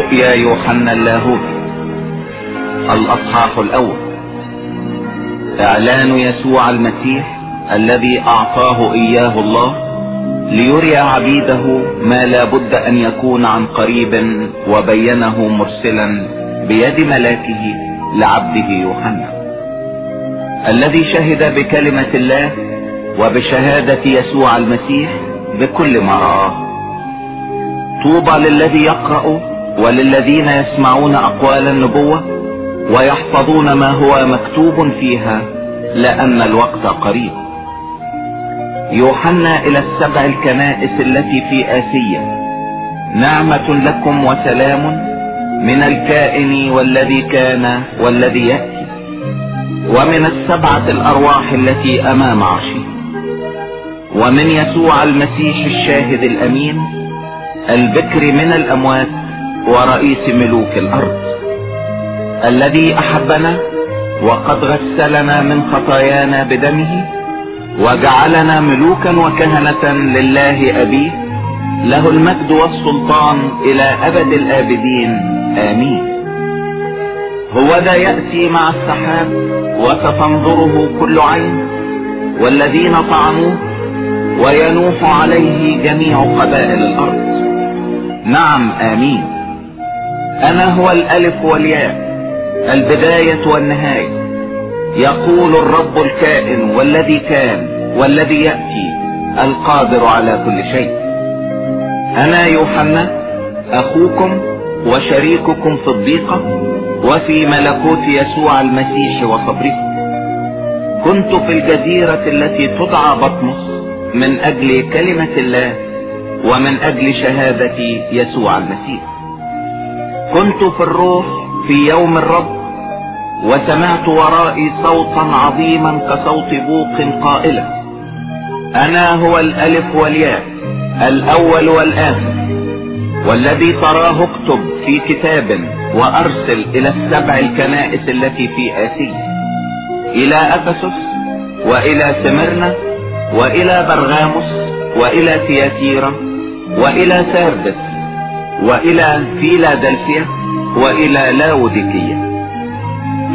رؤيا يوحنا اللاهوتي الأصحاح الأول. إعلان يسوع المسيح الذي أعطاه إياه الله ليري عبيده ما لا بد أن يكون عن قريب وبينه مرسلا بيد ملاكه لعبده يوحنا. الذي شهد بكلمة الله وبشهادة يسوع المسيح بكل ما رآه طوبى للذي يقرأ وللذين يسمعون أقوال النبوة ويحفظون ما هو مكتوب فيها لأن الوقت قريب. يوحنا إلى السبع الكنائس التي في آسيا. نعمة لكم وسلام من الكائن والذي كان والذي يأتي. ومن السبعة الأرواح التي أمام عرشه. ومن يسوع المسيح الشاهد الأمين البكر من الأموات ورئيس ملوك الأرض الذي أحبنا وقد غسلنا من خطايانا بدمه وجعلنا ملوكا وكهنة لله ابيه له المجد والسلطان إلى أبد الآبدين آمين. هو ذا يأتي مع السحاب وستنظره كل عين والذين طعنوه وينوح عليه جميع قبائل الأرض. نعم آمين. أنا هو الألف والياء البداية والنهاية. يقول الرب الكائن والذي كان والذي يأتي القادر على كل شيء. أنا يوحنا أخوكم وشريككم في الضيقة وفي ملكوت يسوع المسيح وصبره. كنت في الجزيرة التي تدعى بطمس من أجل كلمة الله ومن أجل شهادة يسوع المسيح. كنت في الروح في يوم الرب وسمعت ورائي صوتا عظيما كصوت بوق قائلا أنا هو الألف والياء الأول والاخر والذي تراه اكتب في كتاب وأرسل إلى السبع الكنائس التي في آسيا إلى أفسس وإلى سمرنا وإلى برغاموس وإلى تياتيرا وإلى ساردس وإلى فيلادلفيا وإلى لاوديكية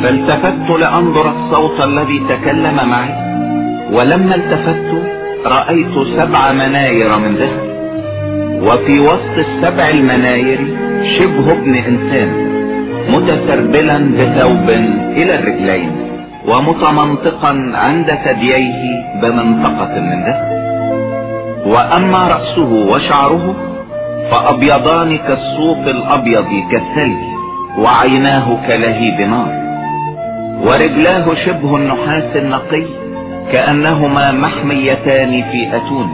فالتفت لأنظر الصوت الذي تكلم معي ولما التفت رأيت سبع مناير من ذهب وفي وسط السبع المناير شبه ابن إنسان متسربلا بثوب إلى الرجلين ومتمنطقا عند ثدييه بمنطقة من ذهب. وأما رأسه وشعره فأبيضان كالصوف الأبيض كالثلج وعيناه كلهيب نار. ورجلاه شبه النحاس النقي كأنهما محميتان في أتون.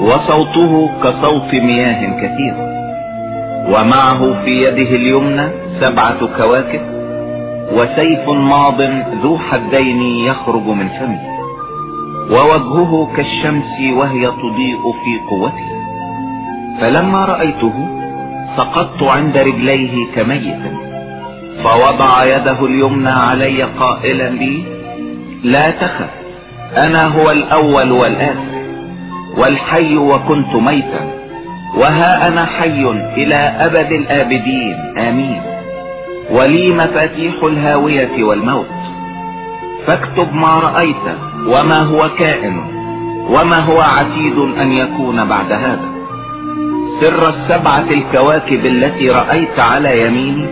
وصوته كصوت مياه كثيرة ومعه في يده اليمنى سبعة كواكب. وسيف ماض ذو حدين يخرج من فمه. ووجهه كالشمس وهي تضيء في قوته. فلما رأيته سقطت عند رجليه كميت فوضع يده اليمنى علي قائلا لي لا تخف أنا هو الأول والآخر والحي وكنت ميتا وها أنا حي إلى أبد الآبدين آمين ولي مفاتيح الهاوية والموت فاكتب ما رأيت وما هو كائن وما هو عتيد أن يكون بعد هذا. سر السبعة الكواكب التي رأيت على يميني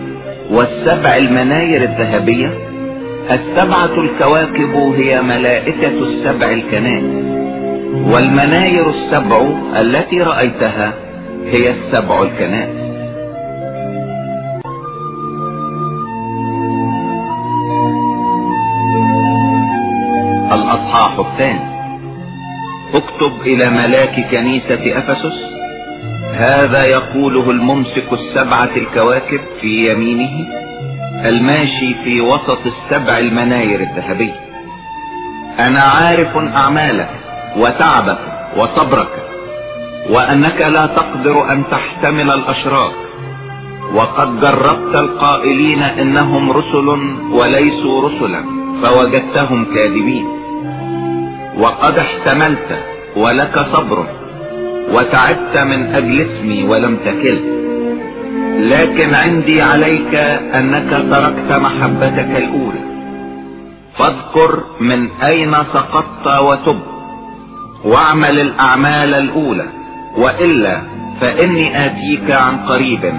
والسبع المناير الذهبية. السبعة الكواكب هي ملائكة السبع الكنائس والمناير السبع التي رأيتها هي السبع الكنائس الأصحاح الثاني. اكتب إلى ملاك كنيسة أفسس. هذا يقوله الممسك السبعة الكواكب في يمينه الماشي في وسط السبع المناير الذهبية. أنا عارف أعمالك وتعبك وصبرك وأنك لا تقدر أن تحتمل الاشرار وقد جربت القائلين إنهم رسل وليسوا رسلا فوجدتهم كاذبين. وقد احتملت ولك صبر وتعبت من أجل اسمي ولم تكل. لكن عندي عليك أنك تركت محبتك الأولى. فاذكر من أين سقطت وتب واعمل الأعمال الأولى وإلا فإني آتيك عن قريب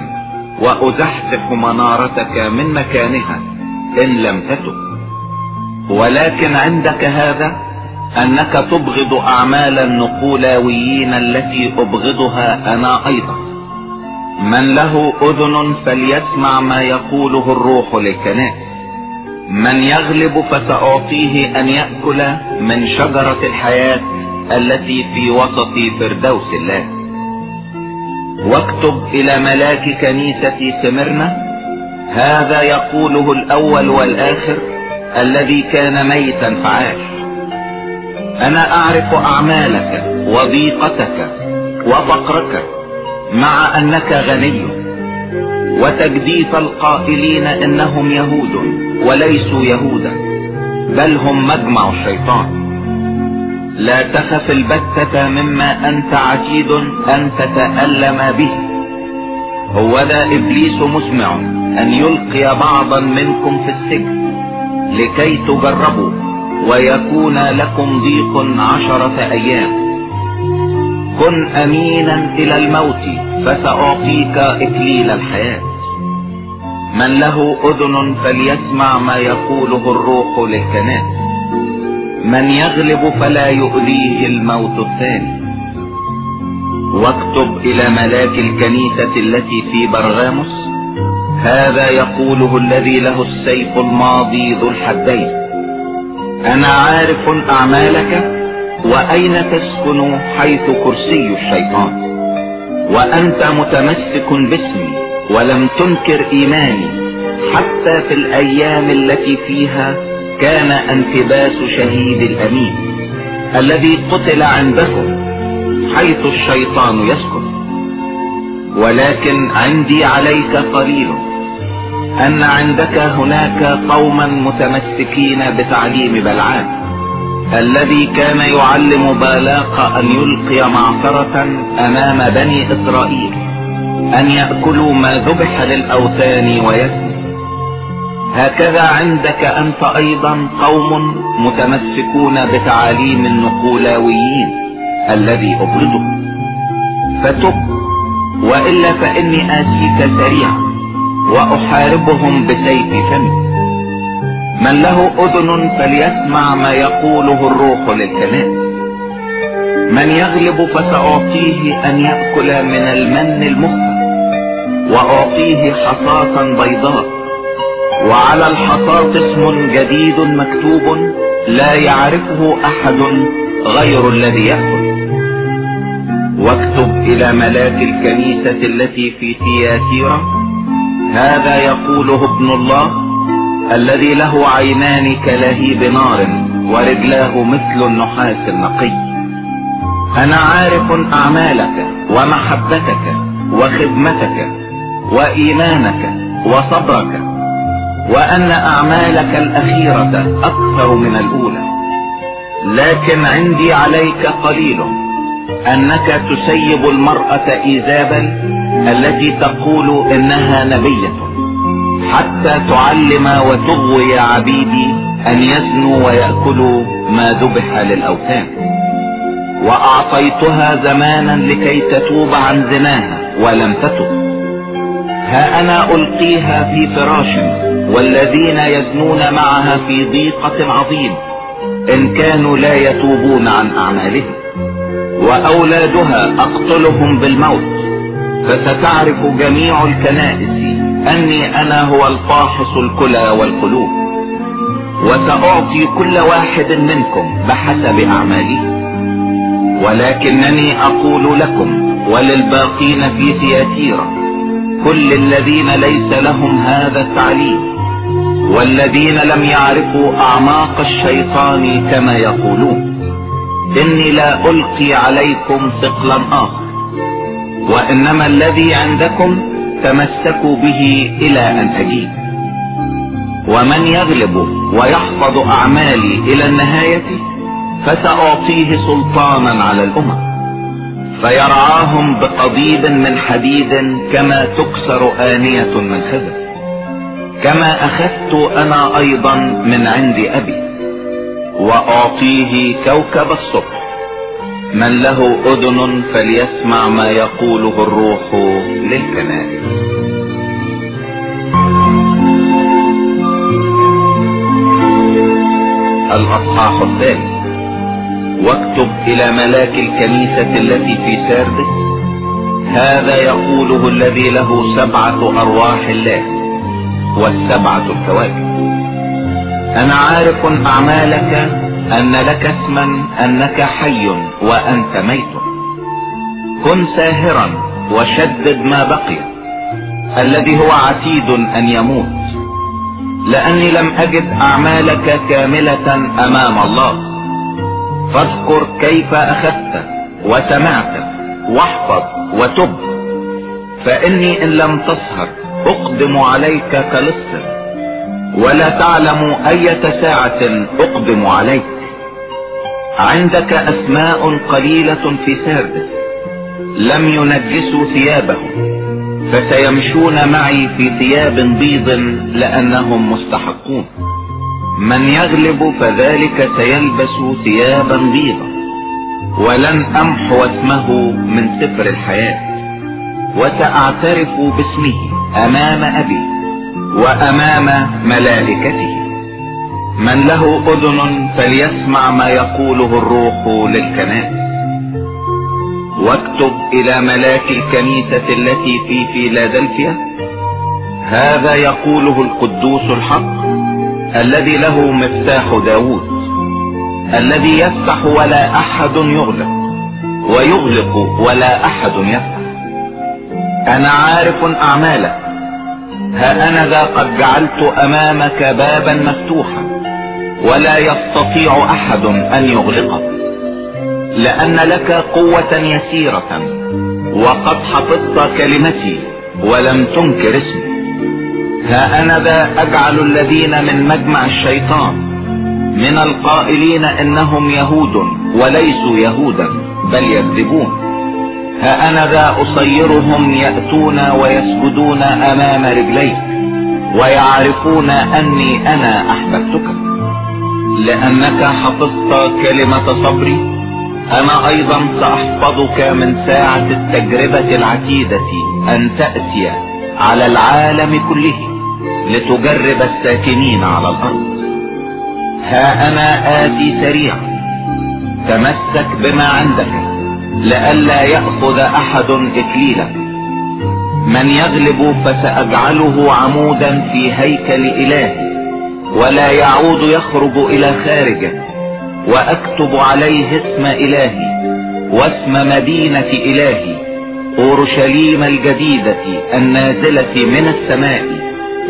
وأزحزح منارتك من مكانها إن لم تتب. ولكن عندك هذا أنك تبغض أعمال النقولاويين التي أبغضها أنا أيضا. من له أذن فليسمع ما يقوله الروح للكنائس من يغلب فسأعطيه أن يأكل من شجرة الحياة التي في وسط فردوس الله. واكتب إلى ملاك كنيسة سمرنا. هذا يقوله الأول والآخر الذي كان ميتا فعاش. أنا أعرف أعمالك وضيقتك وفقرك مع أنك غني. وتجديف القائلين إنهم يهود وليسوا يهودا بل هم مجمع الشيطان. لا تخف البتة مما أنت عتيد أن تتألم به. هو ذا إبليس مسمع أن يلقي بعضا منكم في السجن لكي تجربوا. ويكون لكم ضيق عشرة أيام. كن أمينا إلى الموت فسأعطيك إكليل الحياة. من له أذن فليسمع ما يقوله الروح للكنائس من يغلب فلا يؤذيه الموت الثاني. واكتب إلى ملاك الكنيسة التي في برغاموس هذا يقوله الذي له السيف الماضي ذو الحدين. أنا عارف أعمالك وأين تسكن حيث كرسي الشيطان. وأنت متمسك باسمي ولم تنكر إيماني. حتى في الأيام التي فيها كان انتباس شهيد الأمين الذي قتل عندكم حيث الشيطان يسكن. ولكن عندي عليك قليل. أن عندك هناك قوما متمسكين بتعليم بلعام الذي كان يعلم بالاق أن يلقي معصرة أمام بني إسرائيل. أن يأكلوا ما ذبح للأوثان ويسموا هكذا عندك أنت أيضا قوم متمسكون بتعاليم النقولاويين الذي ابرده فتب وإلا فإني آتيك سريعا. وأحاربهم بسيف فمي من له أذن فليسمع ما يقوله الروح للكنائس من يغلب فسأعطيه أن يأكل من المن المخفى وأعطيه حصاة بيضاء. وعلى الحصاة اسم جديد مكتوب لا يعرفه أحد غير الذي يأكل. واكتب إلى ملاك الكنيسة التي في تياتيرا هذا يقوله ابن الله الذي له عينان كلهيب نار ورجلاه مثل النحاس النقي أنا عارف أعمالك ومحبتك وخدمتك وإيمانك وصبرك وأن أعمالك الأخيرة أكثر من الأولى. لكن عندي عليك قليل أنك تسيب المرأة ايزابل التي تقول إنها نبية حتى تعلم وتغوي عبيدي أن يزنوا ويأكلوا ما ذبح للأوثان. وأعطيتها زمانا لكي تتوب عن زناها ولم تتب. ها أنا ألقيها في فراش والذين يزنون معها في ضيقة عظيم إن كانوا لا يتوبون عن أعمالهم. وأولادها أقتلهم بالموت. فستعرف جميع الكنائس أني أنا هو الفاحص الكلى والقلوب وسأعطي كل واحد منكم بحسب أعماله ولكنني أقول لكم وللباقين في ثياتيرا كل الذين ليس لهم هذا التعليم والذين لم يعرفوا أعماق الشيطان كما يقولون إني لا ألقي عليكم ثقلا آخر. وإنما الذي عندكم تمسكوا به إلى أن أجيب. ومن يغلب ويحفظ أعمالي إلى النهاية فسأعطيه سلطانا على الأمم فيرعاهم بقضيب من حديد كما تكسر آنية من خزف كما أخذت أنا أيضا من عند أبي وأعطيه كوكب الصبح. من له أذن فليسمع ما يقوله الروح للكنائس. الأصحاح الثالث. واكتب إلى ملاك الكنيسة التي في ساردس هذا يقوله الذي له سبعة أرواح الله والسبعة الكواكب. أنا عارف أعمالك أن لك اسما أنك حي وأنت ميت. كن ساهرا وشدد ما بقي الذي هو عتيد أن يموت. لأني لم أجد أعمالك كاملة أمام الله. فاذكر كيف أخذت وسمعت واحفظ وتب. فإني إن لم تسهر أقدم عليك كلص ولا تعلم أية ساعة أقدم عليك. عندك أسماء قليلة في سردس لم ينجسوا ثيابهم فسيمشون معي في ثياب بيض لأنهم مستحقون. من يغلب فذلك سيلبس ثيابا بيضا ولن أمحو اسمه من سفر الحياة. وسأعترف باسمه أمام أبي وأمام ملائكته. من له أذن فليسمع ما يقوله الروح للكنائس واكتب إلى ملاك الكنيسة التي في فيلادلفيا. هذا يقوله القدوس الحق الذي له مفتاح داود الذي يفتح ولا أحد يغلق ويغلق ولا أحد يفتح. أنا عارف أعمالك ها أنا ذا قد جعلت أمامك بابا مفتوحا. ولا يستطيع أحد أن يغلقه لأن لك قوة يسيرة وقد حفظت كلمتي ولم تنكر اسمي. ها أنا ذا أجعل الذين من مجمع الشيطان من القائلين إنهم يهود وليسوا يهودا بل يكذبون. ها أنا ذا أصيرهم يأتون ويسجدون أمام رجليك ويعرفون أني أنا أحببتك. لأنك حفظت كلمة صبري أنا أيضا سأحفظك من ساعة التجربة العتيدة أن تأتي على العالم كله لتجرب الساكنين على الأرض. ها أنا آتي سريعا تمسك بما عندك لئلا يأخذ أحد اكليلا من يغلب فسأجعله عمودا في هيكل الهي ولا يعود يخرج إلى خارجه وأكتب عليه اسم إلهي واسم مدينة إلهي أورشليم الجديدة النازلة من السماء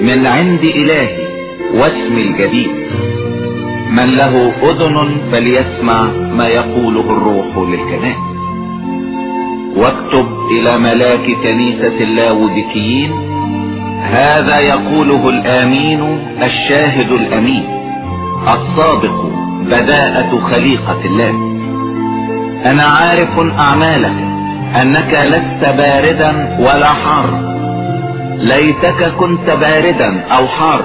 من عند إلهي واسم الجديد. من له أذن فليسمع ما يقوله الروح للكنائس. واكتب إلى ملاك كنيسة اللاودكيين هذا يقوله الآمين الشاهد الأمين الصادق بداءة خليقة الله. أنا عارف أعمالك أنك لست باردا ولا حار. ليتك كنت باردا أو حار.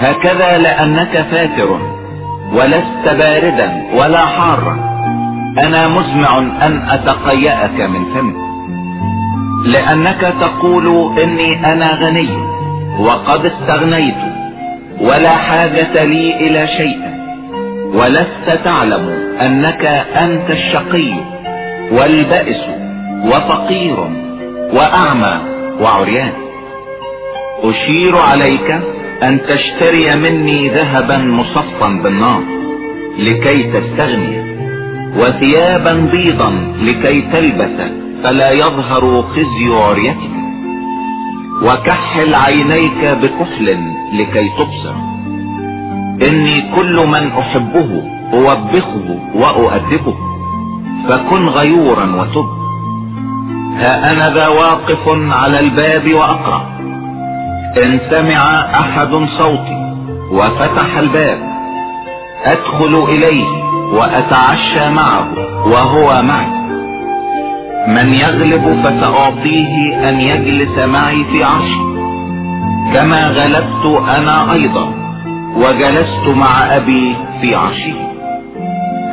هكذا لأنك فاتر ولست باردا ولا حارا أنا مزمع أن أتقيأك من فمك. لأنك تقول إني أنا غني وقد استغنيت ولا حاجة لي إلى شيء ولست تعلم أنك أنت الشقي والبائس وفقير وأعمى وعريان. أشير عليك أن تشتري مني ذهبا مصفا بالنار لكي تستغني وثيابا بيضا لكي تلبس فلا يظهر خزي عريتك. وكحل عينيك بكحل لكي تبصر. إني كل من أحبه أوبخه وأؤدبه. فكن غيورا وتب. ها أنا ذا واقف على الباب وأقرأ. إن سمع أحد صوتي وفتح الباب. أدخل إليه وأتعشى معه وهو معي. من يغلب فسأعطيه أن يجلس معي في عرشي كما غلبت أنا أيضا وجلست مع أبي في عرشه.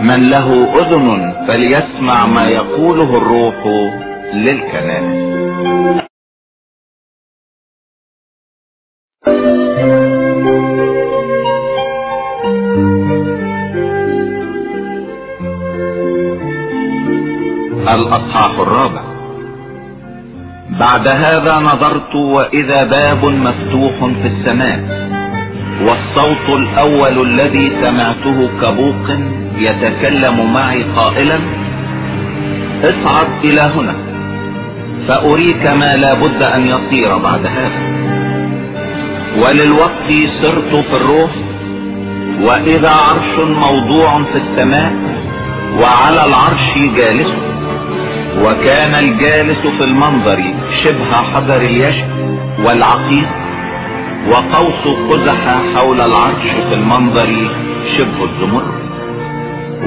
من له أذن فليسمع ما يقوله الروح للكنائس الأصحاح الرابع. بعد هذا نظرت وإذا باب مفتوح في السماء والصوت الأول الذي سمعته كبوق يتكلم معي قائلا اصعد إلى هنا فأريك ما لا بد أن يصير بعد هذا. وللوقت صرت في الروح وإذا عرش موضوع في السماء وعلى العرش جالس. وكان الجالس في المنظر شبه حجر اليشب والعقيق وقوس قزح حول العرش في المنظر شبه الزمر.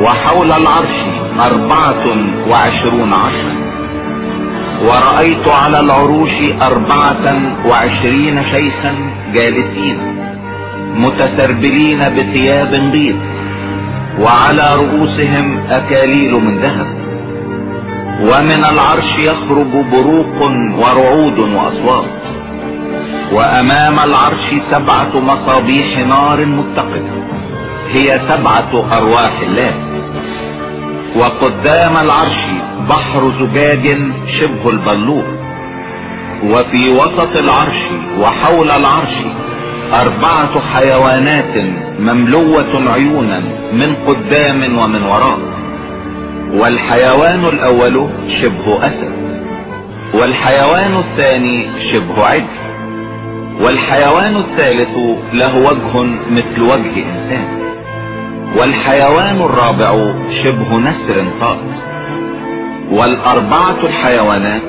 وحول العرش أربعة وعشرون عشرا. ورأيت على العروش أربعة وعشرين شيخا جالسين متسربلين بثياب بيض وعلى رؤوسهم أكاليل من ذهب. ومن العرش يخرج بروق ورعود وأصوات. وأمام العرش سبعة مصابيح نار متقدة. هي سبعة أرواح الله. وقدام العرش بحر زجاج شبه البلور وفي وسط العرش وحول العرش أربعة حيوانات مملوة عيونا من قدام ومن وراء. والحيوان الأول شبه أسد والحيوان الثاني شبه عجل والحيوان الثالث له وجه مثل وجه إنسان والحيوان الرابع شبه نسر طائر والأربعة الحيوانات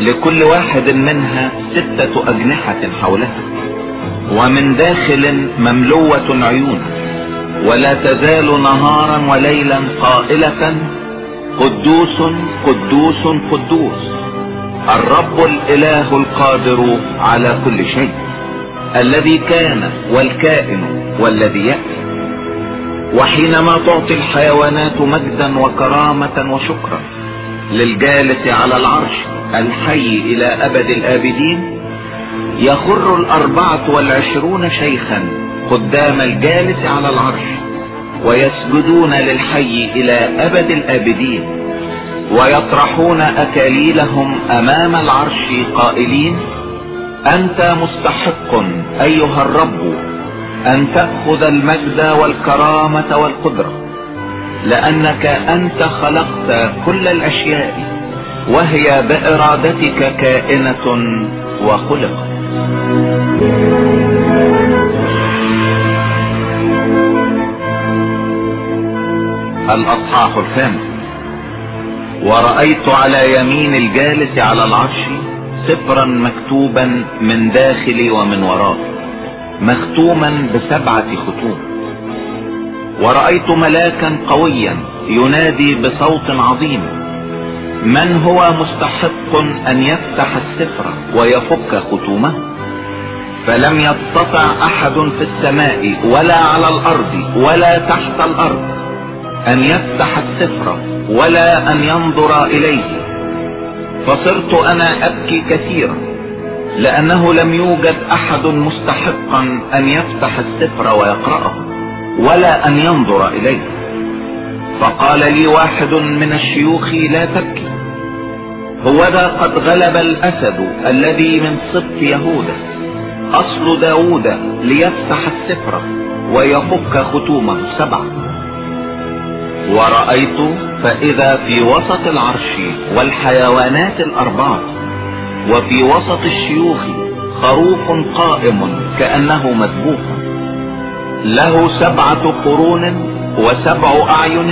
لكل واحد منها ستة أجنحة حولها ومن داخل مملوة عيون ولا تزال نهارا وليلا قائلة قدوس قدوس قدوس. الرب الإله القادر على كل شيء. الذي كان والكائن والذي يأتي. وحينما تعطي الحيوانات مجدا وكرامة وشكرا للجالس على العرش الحي إلى أبد الآبدين يخر الأربعة والعشرون شيخا قدام الجالس على العرش. ويسجدون للحي إلى أبد الآبدين ويطرحون أكاليلهم أمام العرش قائلين أنت مستحق أيها الرب أن تأخذ المجد والكرامة والقدرة لأنك أنت خلقت كل الأشياء وهي بإرادتك كائنة وخلقت الأصحاح الخامس. ورأيت على يمين الجالس على العرش سفرا مكتوبا من داخل ومن وراء مختوما بسبعة ختوم. ورأيت ملاكا قويا ينادي بصوت عظيم من هو مستحق أن يفتح السفر ويفك ختومه؟ فلم يستطع أحد في السماء ولا على الأرض ولا تحت الأرض أن يفتح السفر ولا أن ينظر إليه. فصرت أنا أبكي كثيرا لأنه لم يوجد أحد مستحقا أن يفتح السفر ويقرأه ولا أن ينظر إليه. فقال لي واحد من الشيوخ لا تبكي. هو ذا قد غلب الأسد الذي من سبط يهوذا أصل داود ليفتح السفر ويفك ختومه سبعة. ورأيت فإذا في وسط العرش والحيوانات الأربعة وفي وسط الشيوخ خروف قائم كأنه مذبوح له سبعة قرون وسبع أعين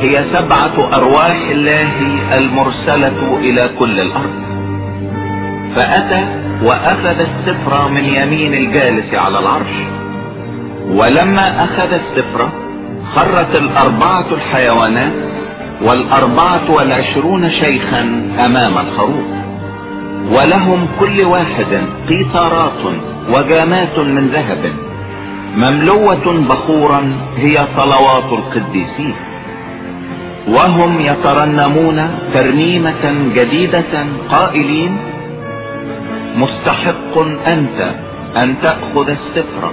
هي سبعة أرواح الله المرسلة إلى كل الأرض. فأتى وأخذ السفرة من يمين الجالس على العرش ولما أخذ السفرة خرت الأربعة الحيوانات والأربعة والعشرون شيخا أمام الخروف. ولهم كل واحد قيطارات وجامات من ذهب. مملوة بخورا هي صلوات القديسين. وهم يترنمون ترنيمة جديدة قائلين مستحق أنت أن تأخذ السفر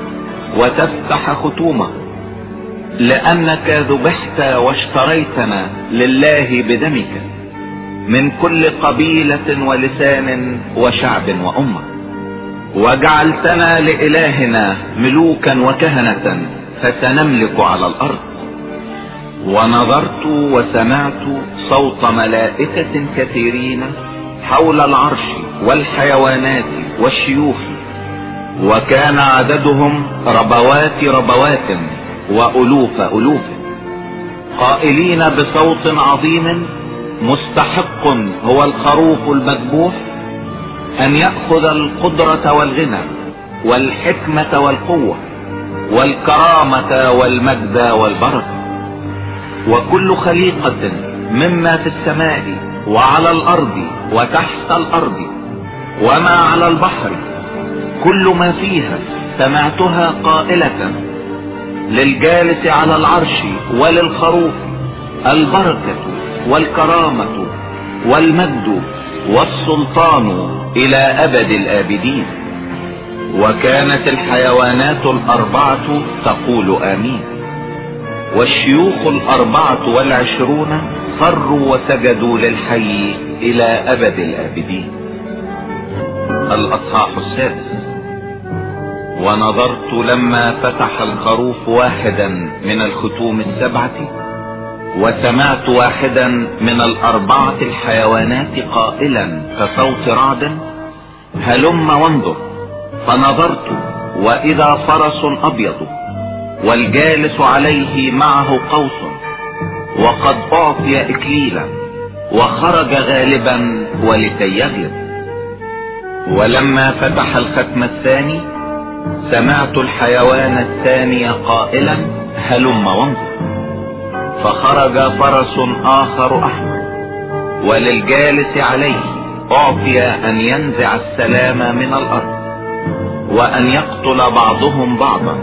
وتفتح ختومه لأنك ذبحت واشتريتنا لله بدمك من كل قبيلة ولسان وشعب وأمة. وجعلتنا لإلهنا ملوكا وكهنة فسنملك على الأرض. ونظرت وسمعت صوت ملائكة كثيرين حول العرش والحيوانات والشيوخ. وكان عددهم ربوات ربوات وألوف ألوف. قائلين بصوت عظيم مستحق هو الخروف المذبوح أن يأخذ القدرة والغنى والحكمة والقوة والكرامة والمجد والبركة. وكل خليقة مما في السماء وعلى الأرض وتحت الأرض وما على البحر كل ما فيها سمعتها قائلة للجالس على العرش وللخروف البركة والكرامة والمجد والسلطان إلى أبد الآبدين. وكانت الحيوانات الأربعة تقول آمين. والشيوخ الأربعة والعشرون خروا وسجدوا للحي إلى أبد الآبدين. الأصحاح السادس. ونظرت لما فتح الخروف واحدا من الختوم السبعة وسمعت واحدا من الأربعة الحيوانات قائلا كصوت رعد هلم وانظر. فنظرت وإذا فرس أبيض والجالس عليه معه قوس وقد أعطي اكليلا وخرج غالبا ولكي يغلب. ولما فتح الختم الثاني سمعت الحيوان الثاني قائلا هلم وانظر. فخرج فرس آخر أحمر وللجالس عليه أعطي أن ينزع السلام من الأرض وأن يقتل بعضهم بعضا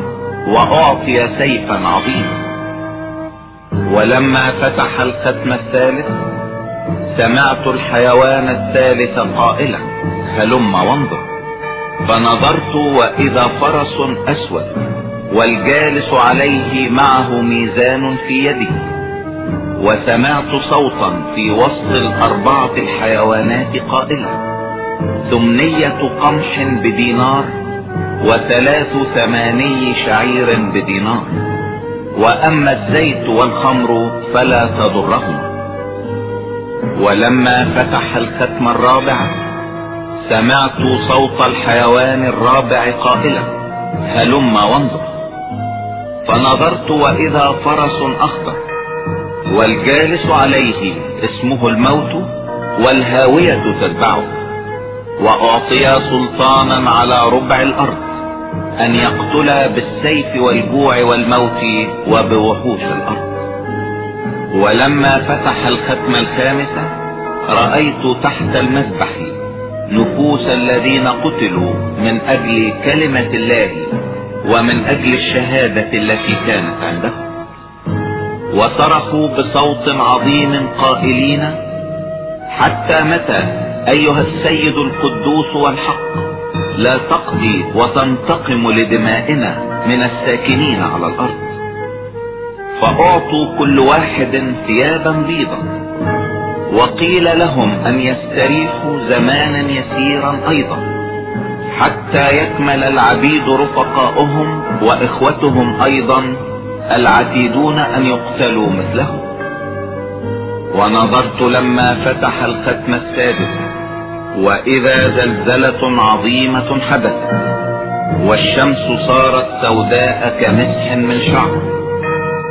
وأعطي سيفا عظيما. ولما فتح الختم الثالث سمعت الحيوان الثالث قائلا هلم وانظر. فنظرت وإذا فرس أسود والجالس عليه معه ميزان في يده وسمعت صوتا في وسط الأربعة الحيوانات قائلا ثمنية قمح بدينار وثلاث ثماني شعير بدينار وأما الزيت والخمر فلا تضرهما. ولما فتح الختم الرابع سمعت صوت الحيوان الرابع قائلا هلم وانظر. فنظرت وإذا فرس أخضر والجالس عليه اسمه الموت والهاوية تتبعه. وأعطي سلطانا على ربع الأرض أن يقتل بالسيف والجوع والموت وبوحوش الأرض. ولما فتح الختم الخامس رأيت تحت المذبح نفوس الذين قتلوا من أجل كلمة الله ومن أجل الشهادة التي كانت عندهم وصرخوا بصوت عظيم قائلين حتى متى أيها السيد القدوس والحق؟ لا تقضي وتنتقم لدمائنا من الساكنين على الأرض. فأعطوا كل واحد ثيابا بيضا. وقيل لهم أن يستريحوا زمانا يسيرا أيضا حتى يكمل العبيد رفقاؤهم وإخوتهم أيضا العتيدون أن يقتلوا مثلهم ونظرت لما فتح الختم السادس وإذا زلزلة عظيمة حدثت والشمس صارت سوداء كمسح من شعر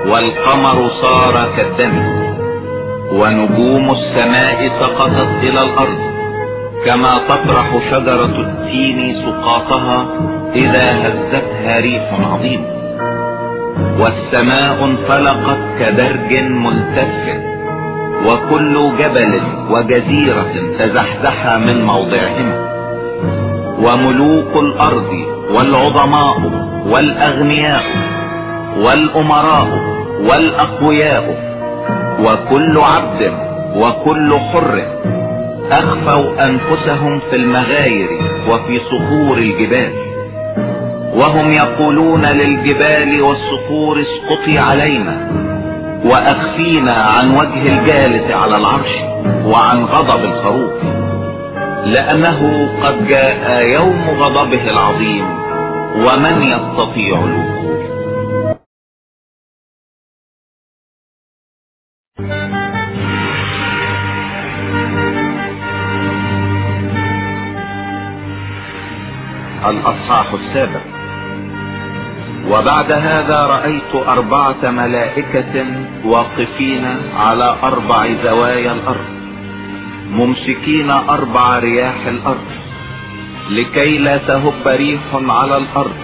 والقمر صار كالدم. ونجوم السماء سقطت إلى الأرض كما تطرح شجرة التين سقاطها إذا هزتها ريح عظيم. والسماء انفلقت كدرج ملتف وكل جبل وجزيرة تزحزح من موضعهما. وملوك الأرض والعظماء والأغنياء والأمراء والأقوياء وكل عبد وكل حر أخفوا أنفسهم في المغاير وفي صخور الجبال. وهم يقولون للجبال والصخور اسقطي علينا وأخفينا عن وجه الجالس على العرش وعن غضب الخروف. لأنه قد جاء يوم غضبه العظيم ومن يستطيع الوقوف؟ الأصحاح السابع. وبعد هذا رأيت أربعة ملائكة واقفين على أربع زوايا الأرض ممسكين أربع رياح الأرض لكي لا تهب ريح على الأرض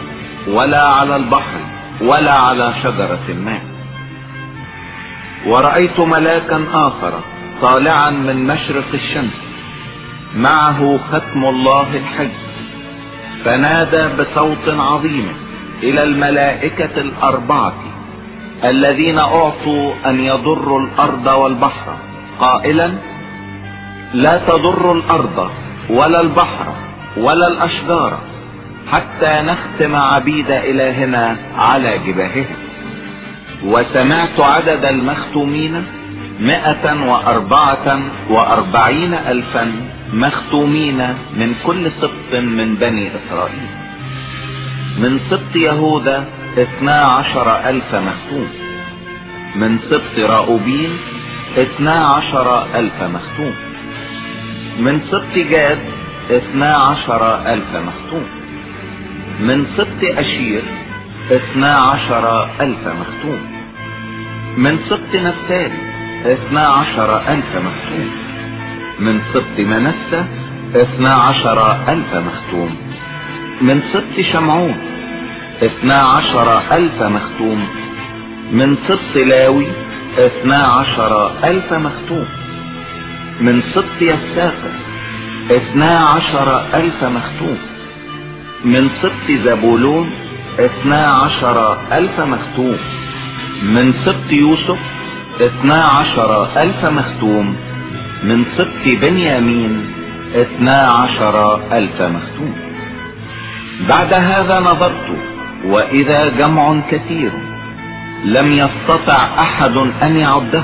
ولا على البحر ولا على شجرة ما. ورأيت ملاكا آخر طالعا من مشرق الشمس معه ختم الله الحج. فنادى بصوت عظيم إلى الملائكة الأربعة الذين أعطوا أن يضروا الأرض والبحر. قائلا لا تضر الأرض ولا البحر ولا الأشجار حتى نختم عبيد إلهنا على جباههم وسمعت عدد المختومين مئة وأربعة وأربعين الفا مختومين من كل سبط من بني إسرائيل. من سبط يهوذا اثنا عشر ألف مختوم. من سبط راؤوبين اثنا عشر ألف مختوم. من سبط جاد اثنا عشر ألف مختوم. من سبط أشير اثنا عشر ألف مختوم. من سبط نفتالي اثنا عشر ألف مختوم. من سبط منسى اثنا عشر ألف مختوم. من سبط شمعون اثنا عشر ألف مختوم. من سبط لاوي اثنا عشر ألف مختوم. من سبط يساقر اثنا عشر ألف مختوم. من سبط زبولون اثنا عشر ألف مختوم. من سبط يوسف اثنا عشر ألف مختوم. من سبط بنيامين اثنا عشر ألف مختوم. بعد هذا نظرت وإذا جمع كثير لم يستطع أحد أن يعده.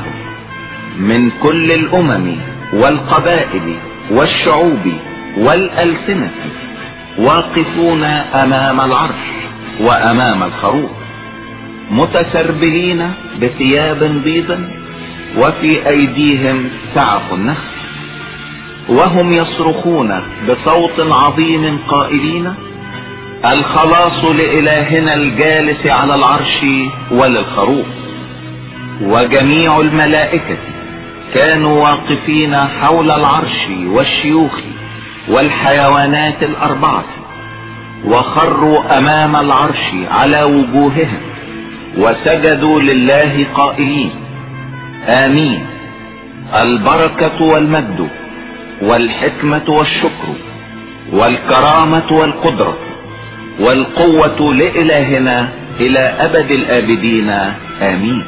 من كل الأمم والقبائل والشعوب والألسنة واقفون أمام العرش وأمام الخروف متسربلين بثياب بيضا وفي أيديهم سعف النخل. وهم يصرخون بصوت عظيم قائلين الخلاص لإلهنا الجالس على العرش وللخروف. وجميع الملائكة كانوا واقفين حول العرش والشيوخ والحيوانات الأربعة وخروا أمام العرش على وجوههم وسجدوا لله قائلين. آمين. البركة والمجد والحكمة والشكر والكرامة والقدرة والقوة لإلهنا إلى أبد الآبدين. آمين.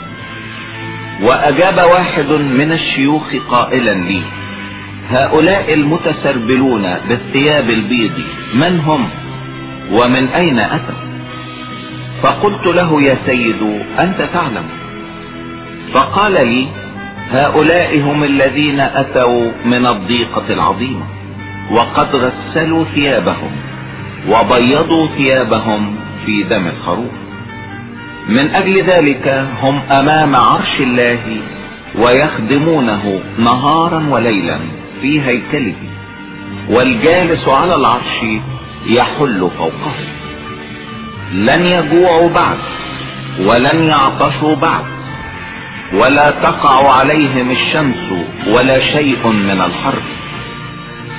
وأجاب واحد من الشيوخ قائلا لي هؤلاء المتسربلون بالثياب البيض من هم ومن أين أتوا فقلت له يا سيد أنت تعلم. فقال لي هؤلاء هم الذين أتوا من الضيقة العظيمة وقد غسلوا ثيابهم وبيضوا ثيابهم في دم الخروف. من أجل ذلك هم أمام عرش الله ويخدمونه نهارا وليلا في هيكله والجالس على العرش يحل فوقه. لن يجوعوا بعد ولن يعطشوا بعد. ولا تقع عليهم الشمس ولا شيء من الحر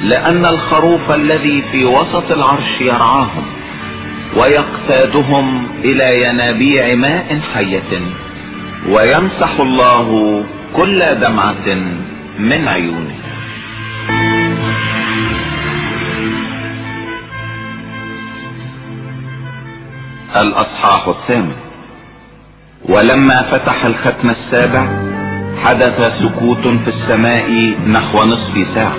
لأن الخروف الذي في وسط العرش يرعاهم ويقتادهم إلى ينابيع ماء حية ويمسح الله كل دمعة من عيونه. الأصحاح الثامن. ولما فتح الختم السابع حدث سكوت في السماء نحو نصف ساعة.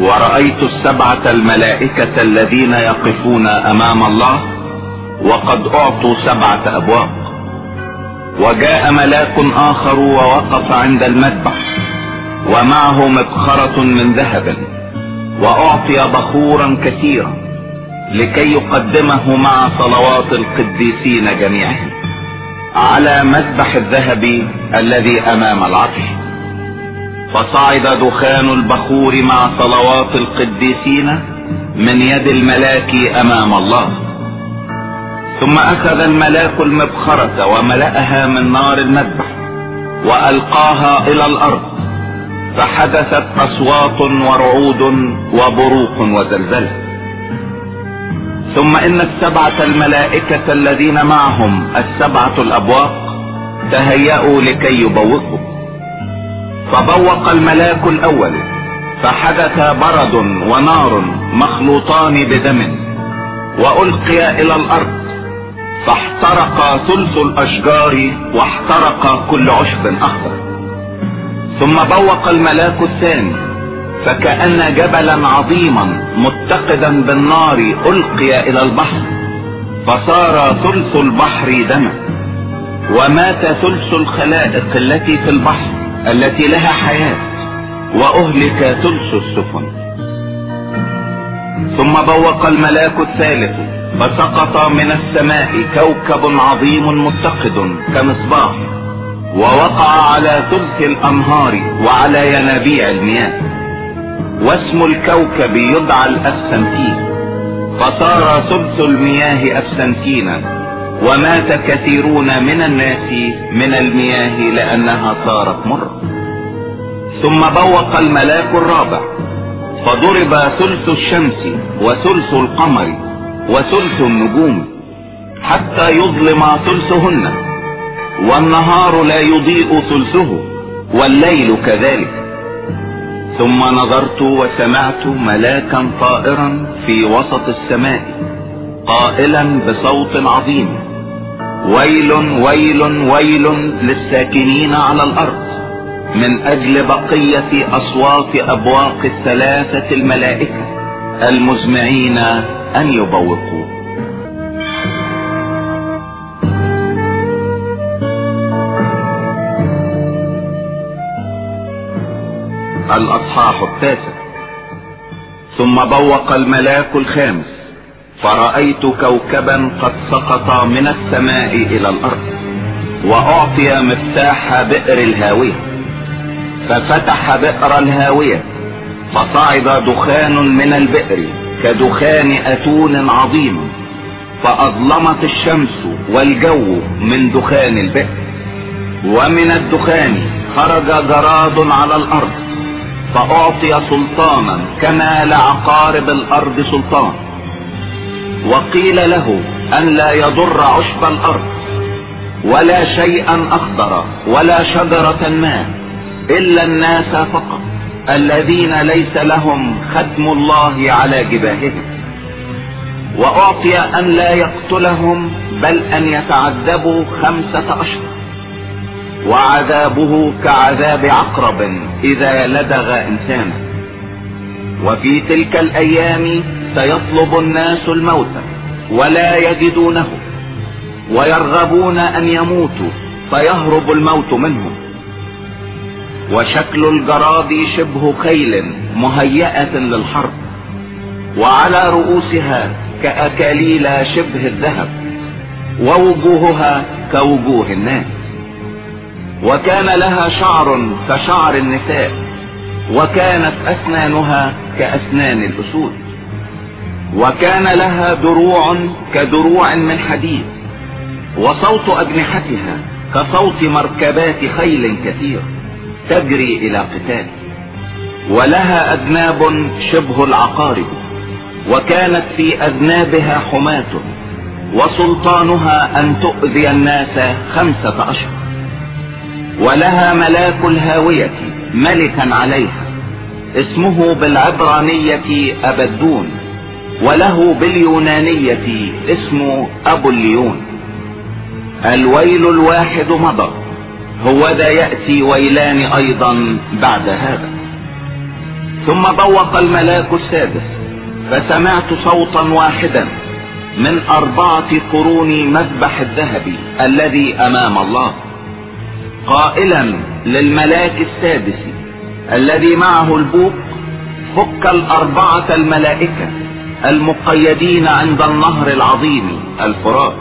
ورأيت السبعة الملائكة الذين يقفون أمام الله وقد أعطوا سبعة أبواب. وجاء ملاك آخر ووقف عند المذبح ومعه مبخرة من ذهب وأعطي بخورا كثيرا لكي يقدمه مع صلوات القديسين جميعهم. على مذبح الذهب الذي أمام العرش فصعد دخان البخور مع صلوات القديسين من يد الملاك أمام الله. ثم أخذ الملاك المبخرة وملأها من نار المذبح وألقاها إلى الأرض. فحدثت أصوات ورعود وبروق وزلزلة. ثم إن السبعة الملائكة الذين معهم السبعة الأبواق تهيأوا لكي يبوقوا. فبوق الملاك الأول فحدث برد ونار مخلوطان بدم وألقي إلى الأرض فاحترق ثلث الأشجار واحترق كل عشب أخضر. ثم بوق الملاك الثاني فكأن جبلا عظيما متقدا بالنار ألقي إلى البحر فصار ثلث البحر دما ومات ثلث الخلائق التي في البحر التي لها حياة وأهلك ثلث السفن. ثم بوق الملاك الثالث فسقط من السماء كوكب عظيم متقد كمصباح ووقع على ثلث الأنهار وعلى ينابيع المياه. واسم الكوكب يدعى الاسنتين فصار ثلث المياه اسنتينا ومات كثيرون من الناس من المياه لأنها صارت مرة ثم بوق الملاك الرابع. فضرب ثلث الشمس وثلث القمر وثلث النجوم حتى يظلم ثلثهن. والنهار لا يضيء ثلثه والليل كذلك. ثم نظرت وسمعت ملاكا طائرا في وسط السماء قائلا بصوت عظيم ويل ويل ويل للساكنين على الأرض من أجل بقية أصوات أبواق الثلاثة الملائكة المزمعين أن يبوقوا الأصحاح التاسع. ثم بوق الملاك الخامس. فرأيت كوكبا قد سقط من السماء إلى الأرض وأعطي مفتاح بئر الهاوية. ففتح بئر الهاوية فصعد دخان من البئر كدخان أتون عظيم. فأظلمت الشمس والجو من دخان البئر. ومن الدخان خرج جراد على الأرض فأعطي سلطانا كما لعقارب الأرض سلطان. وقيل له أن لا يضر عشب الأرض ولا شيئا أخضر ولا شجرة ما إلا الناس فقط الذين ليس لهم ختم الله على جباههم. وأعطي أن لا يقتلهم بل أن يتعذبوا خمسة أشهر. وعذابه كعذاب عقرب إذا لدغ انسانا وفي تلك الأيام سيطلب الناس الموت ولا يجدونه. ويرغبون أن يموتوا فيهرب الموت منهم. وشكل الجراد شبه خيل مهيئة للحرب. وعلى رؤوسها كأكاليل شبه الذهب. ووجوهها كوجوه الناس. وكان لها شعر كشعر النساء وكانت أسنانها كأسنان الأسود. وكان لها دروع كدروع من حديد. وصوت أجنحتها كصوت مركبات خيل كثير تجري إلى قتال. ولها أذناب شبه العقارب. وكانت في أذنابها حماة. وسلطانها أن تؤذي الناس خمسة اشهر ولها ملاك الهاوية ملكا عليها اسمه بالعبرانية أبدون وله باليونانية اسمه أبو الليون الويل الواحد مضى هو ذا يأتي ويلان أيضا بعد هذا. ثم بوق الملاك السادس فسمعت صوتا واحدا من أربعة قرون مذبح الذهب الذي أمام الله. قائلا للملاك السادس الذي معه البوق فك الأربعة الملائكة المقيدين عند النهر العظيم الفرات.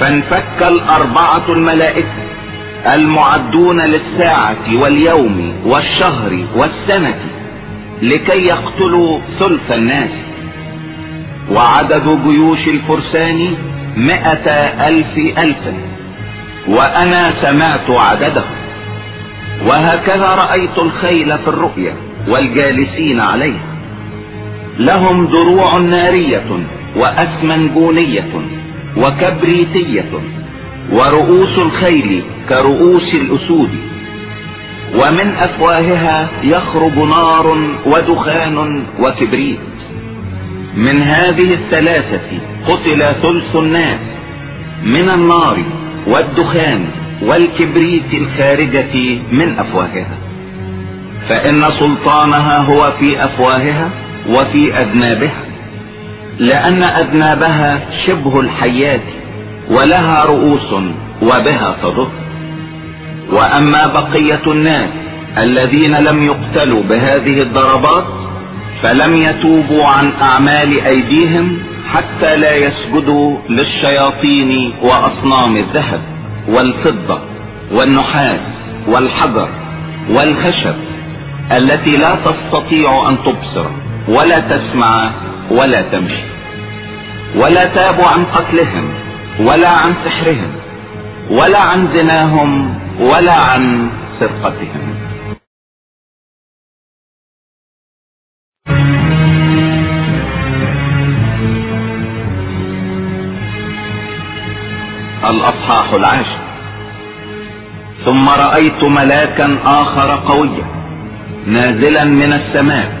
فانفك الأربعة الملائكة المعدون للساعة واليوم والشهر والسنة لكي يقتلوا ثلث الناس. وعدد جيوش الفرسان مئة ألف ألف وأنا سمعت عددهم وهكذا رأيت الخيل في الرؤيا والجالسين عليها. لهم دروع نارية وأسمنجونية وكبريتية ورؤوس الخيل كرؤوس الأسود. ومن أفواهها يخرج نار ودخان وكبريت. من هذه الثلاثة قتل ثلث الناس من النار والدخان والكبريت الخارجة من أفواهها. فإن سلطانها هو في أفواهها وفي أذنابها لأن أذنابها شبه الحيات ولها رؤوس وبها تضر وأما بقية الناس الذين لم يقتلوا بهذه الضربات فلم يتوبوا عن أعمال أيديهم حتى لا يسجدوا للشياطين وأصنام الذهب والفضة والنحاس والحجر والخشب التي لا تستطيع أن تبصر ولا تسمع ولا تمشي ولا تابوا عن قتلهم ولا عن سحرهم ولا عن زناهم ولا عن سرقتهم. الأصحاح العاشر ثم رأيت ملاكا آخر قويا نازلا من السماء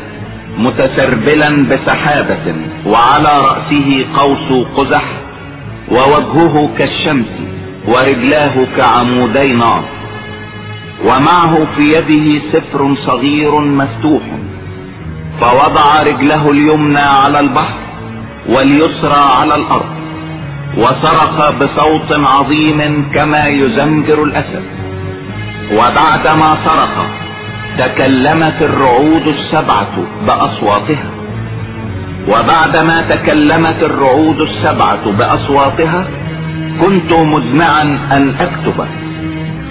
متسربلا بسحابة وعلى رأسه قوس قزح ووجهه كالشمس ورجلاه كعمودي نار. ومعه في يده سفر صغير مفتوح فوضع رجله اليمنى على البحر واليسرى على الأرض. وصرخ بصوت عظيم كما يزمجر الأسد. وبعدما صرخ تكلمت الرعود السبعة بأصواتها. وبعدما تكلمت الرعود السبعة بأصواتها كنت مزمعا أن أكتب.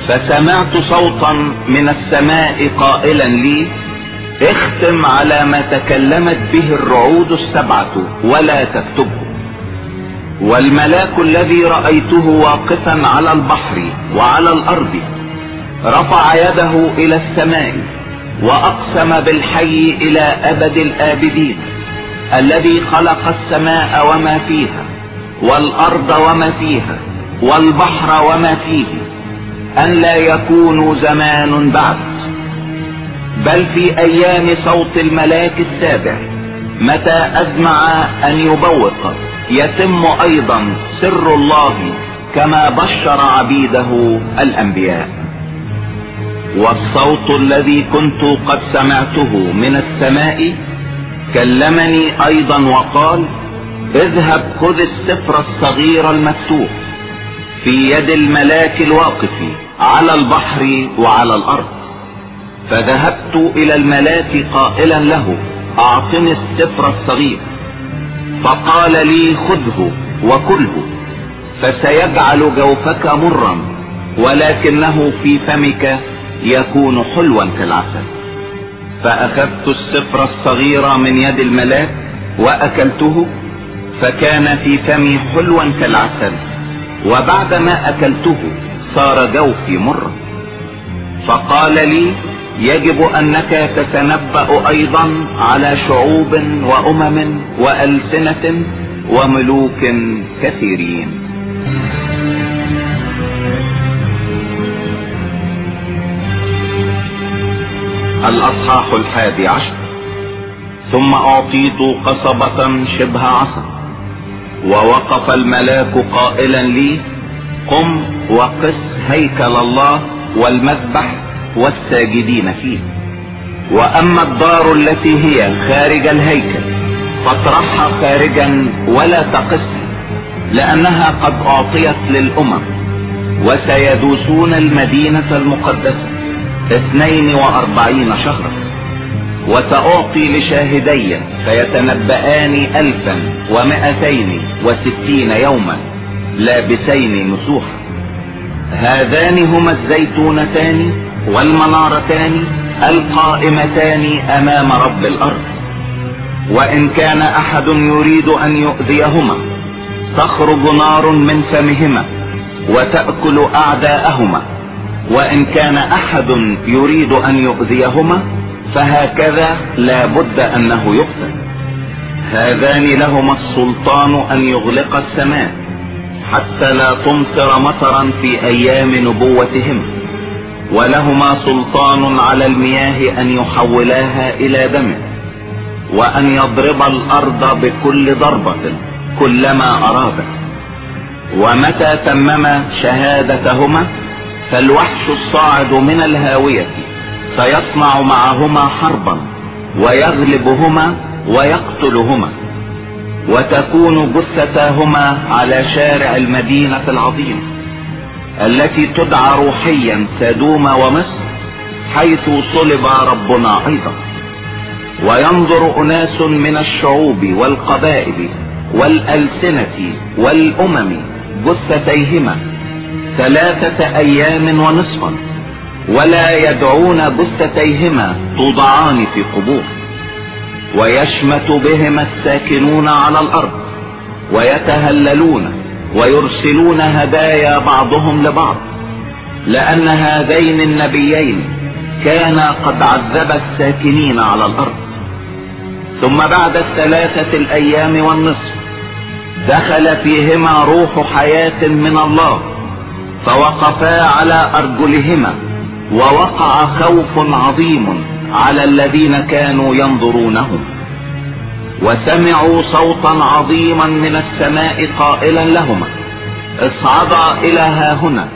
فسمعت صوتا من السماء قائلا لي اختم على ما تكلمت به الرعود السبعة ولا تكتبه والملاك الذي رأيته واقفا على البحر وعلى الأرض رفع يده إلى السماء وأقسم بالحي إلى أبد الآبدين الذي خلق السماء وما فيها والأرض وما فيها والبحر وما فيه أن لا يكون زمان بعد. بل في أيام صوت الملاك السابع متى أزمع أن يبوق. يتم أيضا سر الله كما بشر عبيده الأنبياء. والصوت الذي كنت قد سمعته من السماء كلمني أيضا وقال اذهب خذ السفر الصغير المفتوح في يد الملاك الواقف على البحر وعلى الأرض. فذهبت إلى الملاك قائلا له أعطني السفر الصغير. فقال لي خذه وكله فسيجعل جوفك مرا ولكنه في فمك يكون حلوا كالعسل. فأخذت السفر الصغير من يد الملاك وأكلته فكان في فمي حلوا كالعسل وبعدما أكلته صار جوفي مرا. فقال لي يجب أنك تتنبأ أيضا على شعوب وأمم وألسنة وملوك كثيرين. الأصحاح الحادي عشر. ثم أعطيت قصبة شبه عصا ووقف الملاك قائلا لي قم وقس هيكل الله والمذبح والساجدين فيه. وأما الدار التي هي خارج الهيكل فاطرحها خارجا ولا تقسها لأنها قد أعطيت للأمم وسيدوسون المدينة المقدسة اثنين وأربعين شهرا. وسأعطي لشاهدي فيتنبآن الفا ومائتين وستين يوما لابسين مسوحا هذان هما الزيتونتان والمنارتان القائمتان أمام رب الأرض. وإن كان أحد يريد أن يؤذيهما تخرج نار من فمهما وتأكل أعداءهما. وإن كان أحد يريد أن يؤذيهما فهكذا لا بد أنه يقتل. هذان لهما السلطان أن يغلق السماء حتى لا تمطر مطرا في أيام نبوتهم ولهما سلطان على المياه أن يحولاها إلى دم وأن يضرب الأرض بكل ضربة كلما اراد ومتى تمم شهادتهما؟ فالوحش الصاعد من الهاوية سيصنع معهما حربا ويغلبهما ويقتلهما وتكون جثتاهما على شارع المدينة العظيمة التي تدعى روحيا سدوم ومصر حيث صلب ربنا أيضا. وينظر أناس من الشعوب والقبائل والألسنة والأمم جثتيهما ثلاثة أيام ونصفا ولا يدعون جثتيهما توضعان في قبور. ويشمت بهما الساكنون على الأرض ويتهللون ويرسلون هدايا بعضهم لبعض لأن هذين النبيين كانا قد عذب الساكنين على الأرض. ثم بعد الثلاثة الأيام والنصف دخل فيهما روح حياة من الله فوقفا على أرجلهما ووقع خوف عظيم على الذين كانوا ينظرونهم وسمعوا صوتا عظيما من السماء قائلا لهما. اصعدا إلى ها هنا.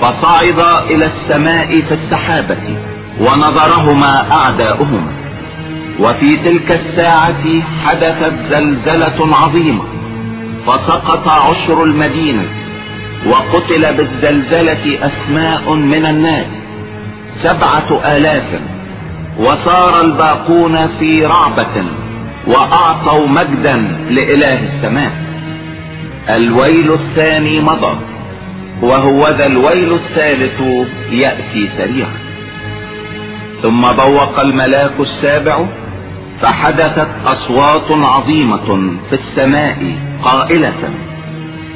فصعدا إلى السماء في السحابة ونظرهما أعداؤهما. وفي تلك الساعة حدثت زلزلة عظيمة. فسقط عشر المدينة. وقتل بالزلزلة أسماء من الناس. سبعة آلاف. وصار الباقون في رعبة. وأعطوا مجدا لإله السماء. الويل الثاني مضى وهو ذا الويل الثالث يأتي سريعا. ثم بوق الملاك السابع فحدثت أصوات عظيمة في السماء قائلة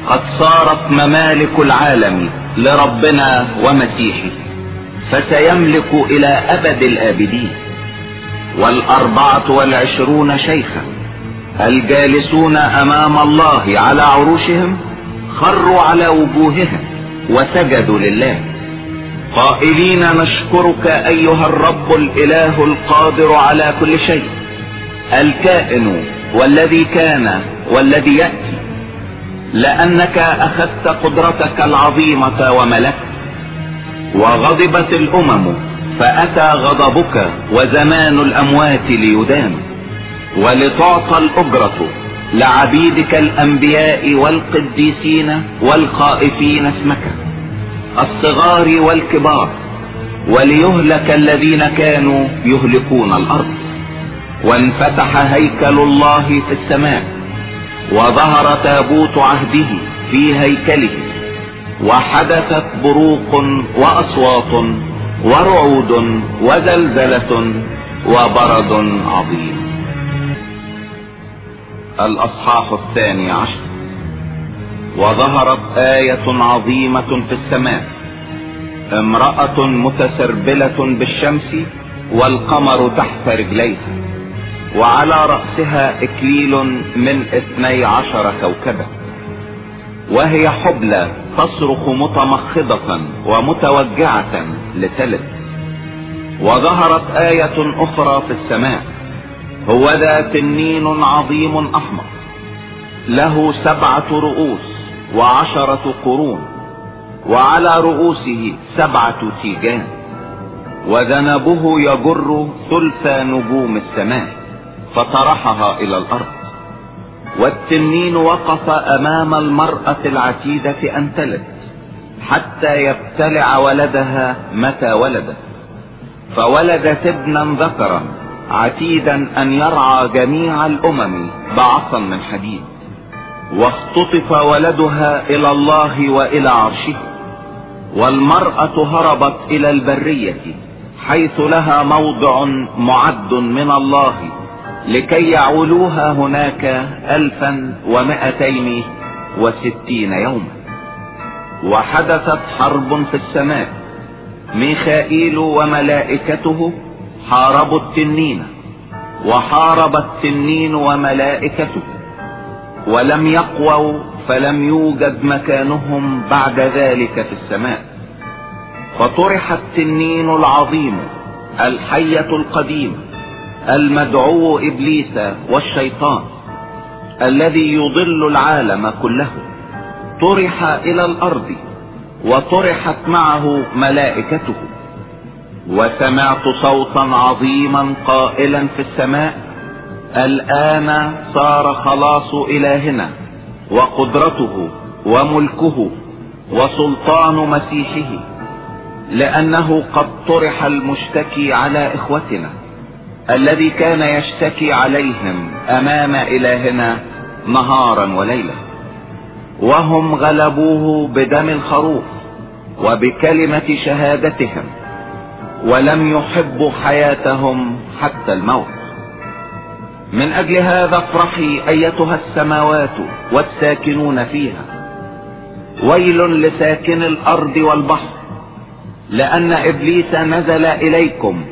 قد صارت ممالك العالم لربنا ومسيحه فسيملك إلى أبد الآبدين. والأربعة والعشرون شيخا الجالسون أمام الله على عروشهم خروا على وجوههم وسجدوا لله. قائلين نشكرك أيها الرب الإله القادر على كل شيء الكائن والذي كان والذي يأتي لأنك أخذت قدرتك العظيمة وملكت وغضبت الأمم فأتى غضبك وزمان الأموات ليدان ولتعطى الأجرة لعبيدك الأنبياء والقديسين والخائفين اسمك الصغار والكبار وليهلك الذين كانوا يهلكون الأرض وانفتح هيكل الله في السماء وظهر تابوت عهده في هيكله وحدثت بروق وأصوات ورعود وزلزلة وبرد عظيم. الأصحاح الثاني عشر. وظهرت آية عظيمة في السماء. امرأة متسربلة بالشمس والقمر تحت رجليها. وعلى رأسها إكليل من اثني عشر كوكبا. وهي حبلى تصرخ متمخضة ومتوجعة لتلد وظهرت آية أخرى في السماء هو ذا تنين عظيم أحمر له سبعة رؤوس وعشرة قرون وعلى رؤوسه سبعة تيجان وذنبه يجر ثلث نجوم السماء فطرحها إلى الأرض. والتنين وقف أمام المرأة العتيدة أن تلد حتى يبتلع ولدها متى ولدت. فولدت ابنا ذكرا عتيدا أن يرعى جميع الأمم بعصا من حديد. واختطف ولدها إلى الله وإلى عرشه. والمرأة هربت إلى البرية حيث لها موضع معد من الله. لكي يعولوها هناك الفا ومائتين وستين يوما. وحدثت حرب في السماء. ميخائيل وملائكته حاربوا التنين. وحارب التنين وملائكته. ولم يقووا فلم يوجد مكانهم بعد ذلك في السماء. فطرح التنين العظيم الحية القديم المدعو إبليس والشيطان الذي يضل العالم كله. طرح إلى الأرض وطرحت معه ملائكته. وسمعت صوتا عظيما قائلا في السماء. الآن صار خلاص إلهنا وقدرته وملكه وسلطان مسيحه لأنه قد طرح المشتكي على إخوتنا. الذي كان يشتكي عليهم أمام إلهنا نهارا وليلا وهم غلبوه بدم الخروف وبكلمة شهادتهم ولم يحبوا حياتهم حتى الموت. من أجل هذا افرحي أيتها السماوات والساكنون فيها. ويل لساكن الأرض والبحر لأن إبليس نزل إليكم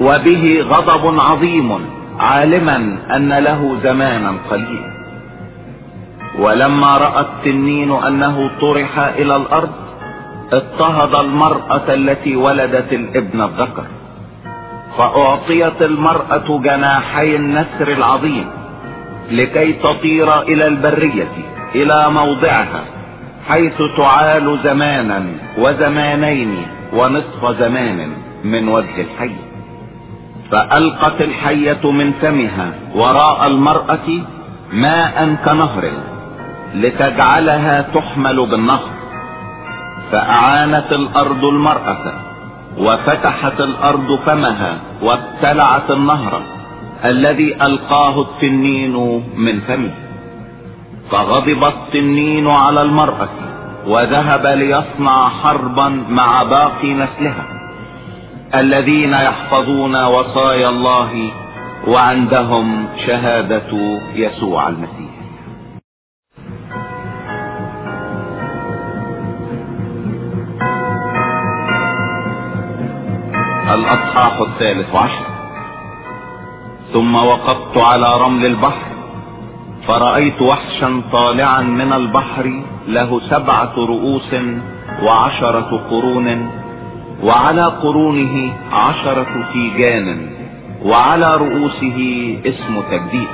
وبه غضب عظيم عالما أن له زمانا قليلا. ولما رأى التنين أنه طرح إلى الأرض اضطهد المرأة التي ولدت الابن الذكر. فأعطيت المرأة جناحي النسر العظيم لكي تطير إلى البرية إلى موضعها حيث تعال زمانا وزمانين ونصف زمان من وجه الحي. فألقت الحية من فمها وراء المرأة ماء كنهر لتجعلها تحمل بالنهر. فأعانت الأرض المرأة وفتحت الأرض فمها وابتلعت النهر الذي ألقاه التنين من فمه. فغضب التنين على المرأة وذهب ليصنع حربا مع باقي نسلها. الذين يحفظون وصايا الله وعندهم شهادة يسوع المسيح. الاصحاح الثالث عشر. ثم وقفت على رمل البحر فرأيت وحشا طالعا من البحر له سبعة رؤوس وعشرة قرون وعلى قرونه عشرة تيجان وعلى رؤوسه اسم تجديد.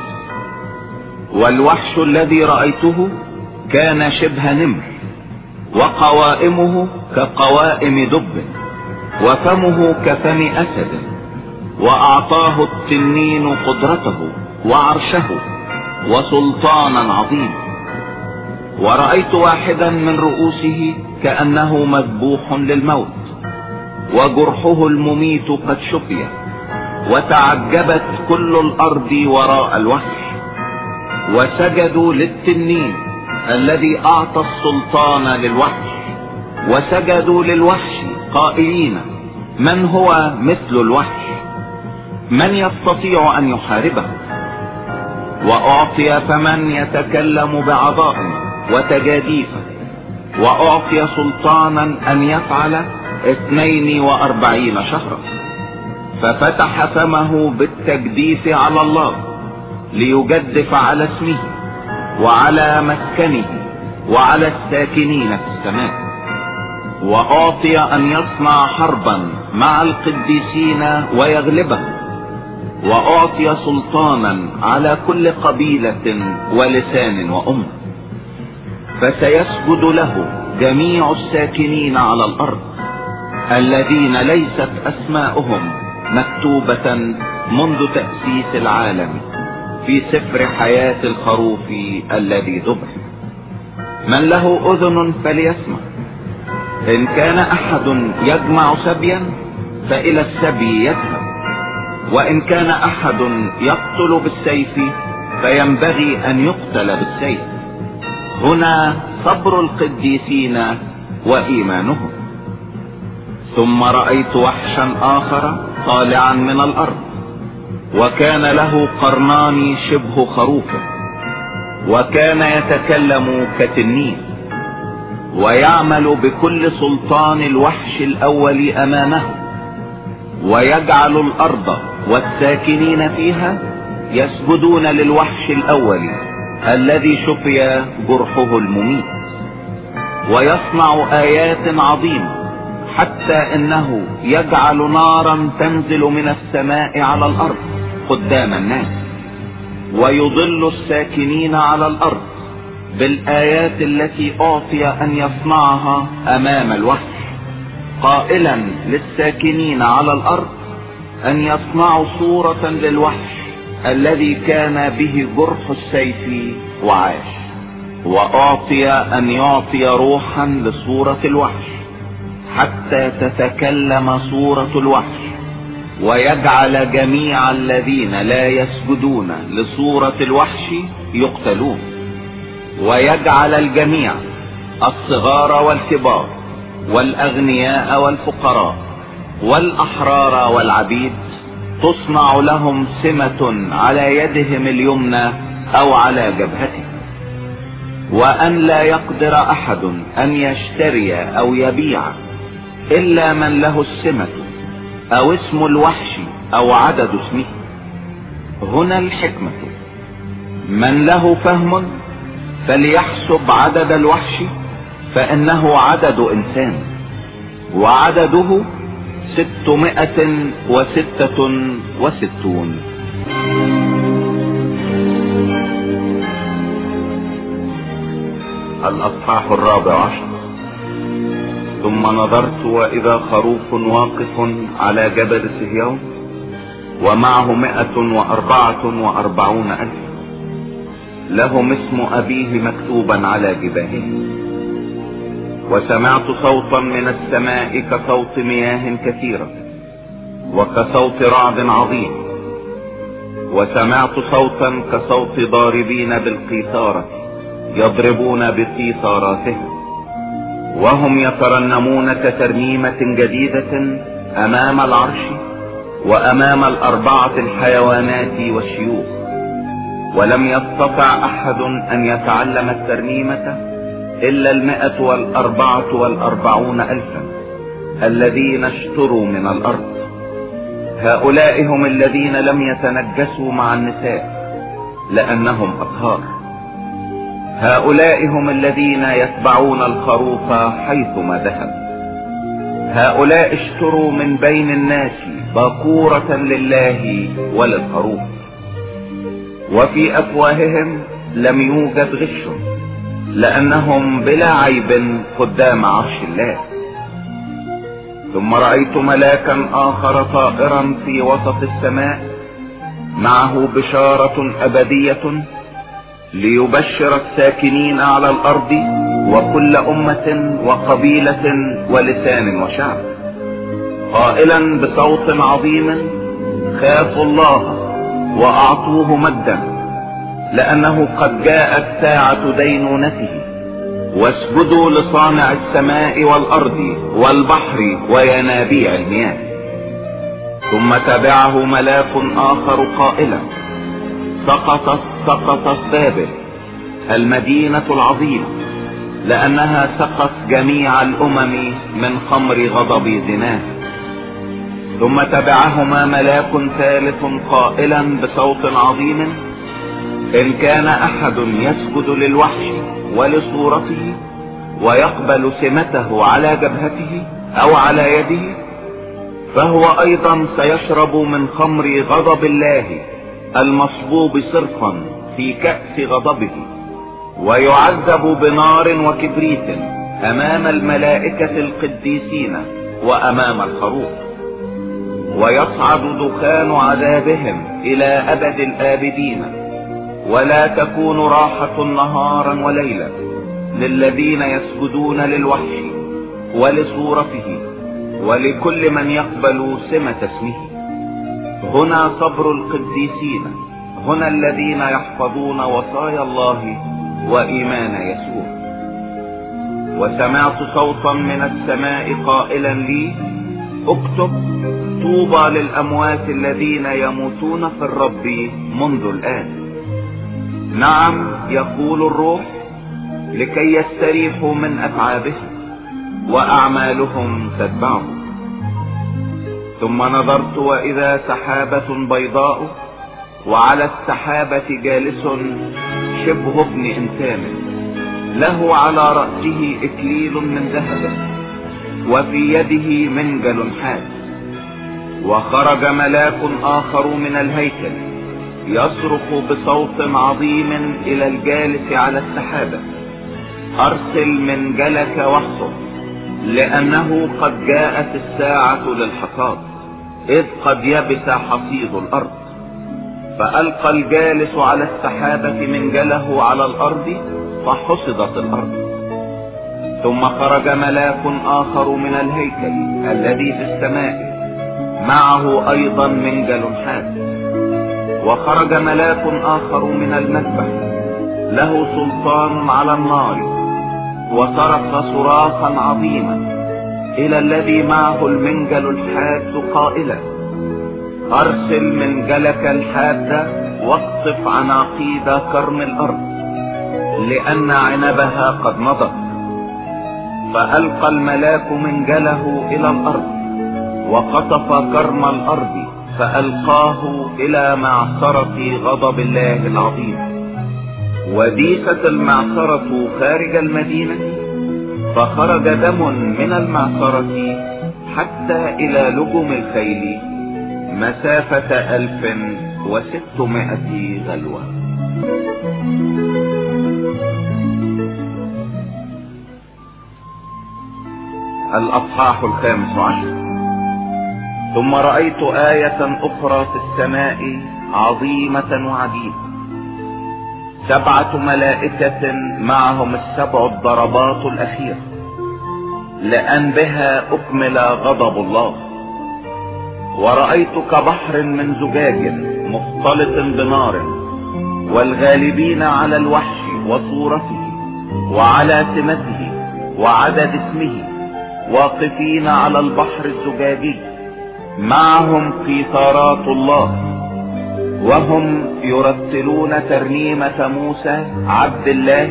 والوحش الذي رأيته كان شبه نمر وقوائمه كقوائم دب وفمه كفم أسد وأعطاه التنين قدرته وعرشه وسلطانا عظيما. ورأيت واحدا من رؤوسه كأنه مذبوح للموت وجرحه المميت قد شفي وتعجبت كل الأرض وراء الوحش وسجدوا للتنين الذي أعطى السلطان للوحش وسجدوا للوحش قائلين من هو مثل الوحش؟ من يستطيع أن يحاربه؟ وأعطي فمن يتكلم بعظائم وتجاديف وأعطي سلطانا أن يفعل اثنين وأربعين شهرا. ففتح فمه بالتجديف على الله ليجدف على اسمه وعلى مسكنه وعلى الساكنين في السماء. وأعطي أن يصنع حربا مع القديسين ويغلبهم وأعطي سلطانا على كل قبيلة ولسان وام فسيسجد له جميع الساكنين على الأرض. الذين ليست أسماؤهم مكتوبة منذ تأسيس العالم في سفر حياة الخروف الذي ذبح. من له أذن فليسمع. إن كان أحد يجمع سبيا فإلى السبي يذهب. وإن كان أحد يقتل بالسيف فينبغي أن يقتل بالسيف. هنا صبر القديسين وإيمانهم. ثم رأيت وحشا آخر طالعا من الأرض وكان له قرنان شبه خروفه وكان يتكلم كتنين ويعمل بكل سلطان الوحش الأول أمامه ويجعل الأرض والساكنين فيها يسجدون للوحش الأول الذي شفي جرحه المميت ويصنع آيات عظيمة حتى إنه يجعل نارا تنزل من السماء على الأرض قدام الناس ويضل الساكنين على الأرض بالآيات التي أعطي أن يصنعها أمام الوحش قائلا للساكنين على الأرض أن يصنعوا صورة للوحش الذي كان به جرح السيف وعاش وأعطي أن يعطي روحا لصورة الوحش حتى تتكلم صورة الوحش ويجعل جميع الذين لا يسجدون لصورة الوحش يقتلون ويجعل الجميع الصغار والكبار والأغنياء والفقراء والأحرار والعبيد تصنع لهم سمة على يدهم اليمنى أو على جبهتهم. وأن لا يقدر أحد أن يشتري أو يبيع إلا من له السمة أو اسم الوحش أو عدد اسمه. هنا الحكمة. من له فهم فليحسب عدد الوحش فإنه عدد إنسان وعدده ستمائة وستة وستون. الأصحاح الرابع عشر. ثم نظرت وإذا خروف واقف على جبل صهيون ومعه مائة وأربعة وأربعون ألف. لهم اسم أبيه مكتوبا على جباهه وسمعت صوتا من السماء كصوت مياه كثيرة وكصوت رعد عظيم. وسمعت صوتا كصوت ضاربين بالقيثارة يضربون بقيثاراتهم وهم يترنمون كترنيمة جديدة أمام العرش وأمام الأربعة الحيوانات والشيوخ. ولم يستطع أحد أن يتعلم الترنيمة إلا المئة والأربعة والأربعون الفا الذين اشتروا من الأرض. هؤلاء هم الذين لم يتنجسوا مع النساء لأنهم أطهار. هؤلاء هم الذين يتبعون الخروف حيثما ذهب. هؤلاء اشتروا من بين الناس باكورة لله وللخروف. وفي أفواههم لم يوجد غش لأنهم بلا عيب قدام عرش الله. ثم رأيت ملاكا آخر طائرا في وسط السماء معه بشارة أبدية ليبشر الساكنين على الأرض وكل أمة وقبيلة ولسان وشعب. قائلا بصوت عظيم خافوا الله وأعطوه مجدا لأنه قد جاءت ساعة دينونته واسجدوا لصانع السماء والأرض والبحر وينابيع المياه. ثم تبعه ملاك آخر قائلا سقطت سقطت بابل المدينة العظيمة لأنها سقط جميع الأمم من خمر غضب زناه. ثم تبعهما ملاك ثالث قائلا بصوت عظيم إن كان أحد يسجد للوحش ولصورته ويقبل سمته على جبهته أو على يده فهو أيضا سيشرب من خمر غضب الله. المصبوب صرفا في كأس غضبه ويعذب بنار وكبريت أمام الملائكة القديسين وأمام الخروف ويصعد دخان عذابهم إلى أبد الآبدين. ولا تكون راحة نهارا وليلا للذين يسجدون للوحش ولصورته ولكل من يقبل سمة اسمه. هنا صبر القديسين هنا الذين يحفظون وصايا الله وإيمان يسوع. وسمعت صوتا من السماء قائلا لي اكتب طوبى للأموات الذين يموتون في الرب منذ الآن. نعم يقول الروح لكي يستريحوا من أتعابهم وأعمالهم تتبعهم. ثم نظرت وإذا سحابة بيضاء وعلى السحابة جالس شبه ابن إنسان له على رأسه إكليل من ذهب وفي يده منجل حاد وخرج ملاك آخر من الهيكل يصرخ بصوت عظيم إلى الجالس على السحابة أرسل منجلك واحصر لأنه قد جاءت الساعة للحصاد. إذ قد يبس حصيد الأرض. فألقى الجالس على السحابة منجله على الأرض فحصدت الأرض. ثم خرج ملاك آخر من الهيكل الذي في السماء معه أيضا منجل حاد. وخرج ملاك آخر من المذبح له سلطان على النار وصرخ صراخا عظيما. إلى الذي معه المنجل الحاد قائلا. أرسل منجلك الحاد واقطف عناقيد كرم الأرض لأن عنبها قد مضت. فألقى الملاك منجله إلى الأرض وقطف كرم الأرض فألقاه إلى معصرة غضب الله العظيم. وديست المعصرة خارج المدينة فخرج دم من المعصرة حتى إلى لجم الخيل. مسافة ألف وستمائة غلوة. الأصحاح الخامس عشر. ثم رأيت آية أخرى في السماء عظيمة وعجيبة. سبعة ملائكة معهم السبع الضربات الأخيرة لأن بها أكمل غضب الله. ورأيت كبحر من زجاج مختلط بنار والغالبين على الوحش وصورته وعلى سمته وعدد اسمه واقفين على البحر الزجاجي. معهم قيثارات الله. وهم يرتلون ترنيمة موسى عبد الله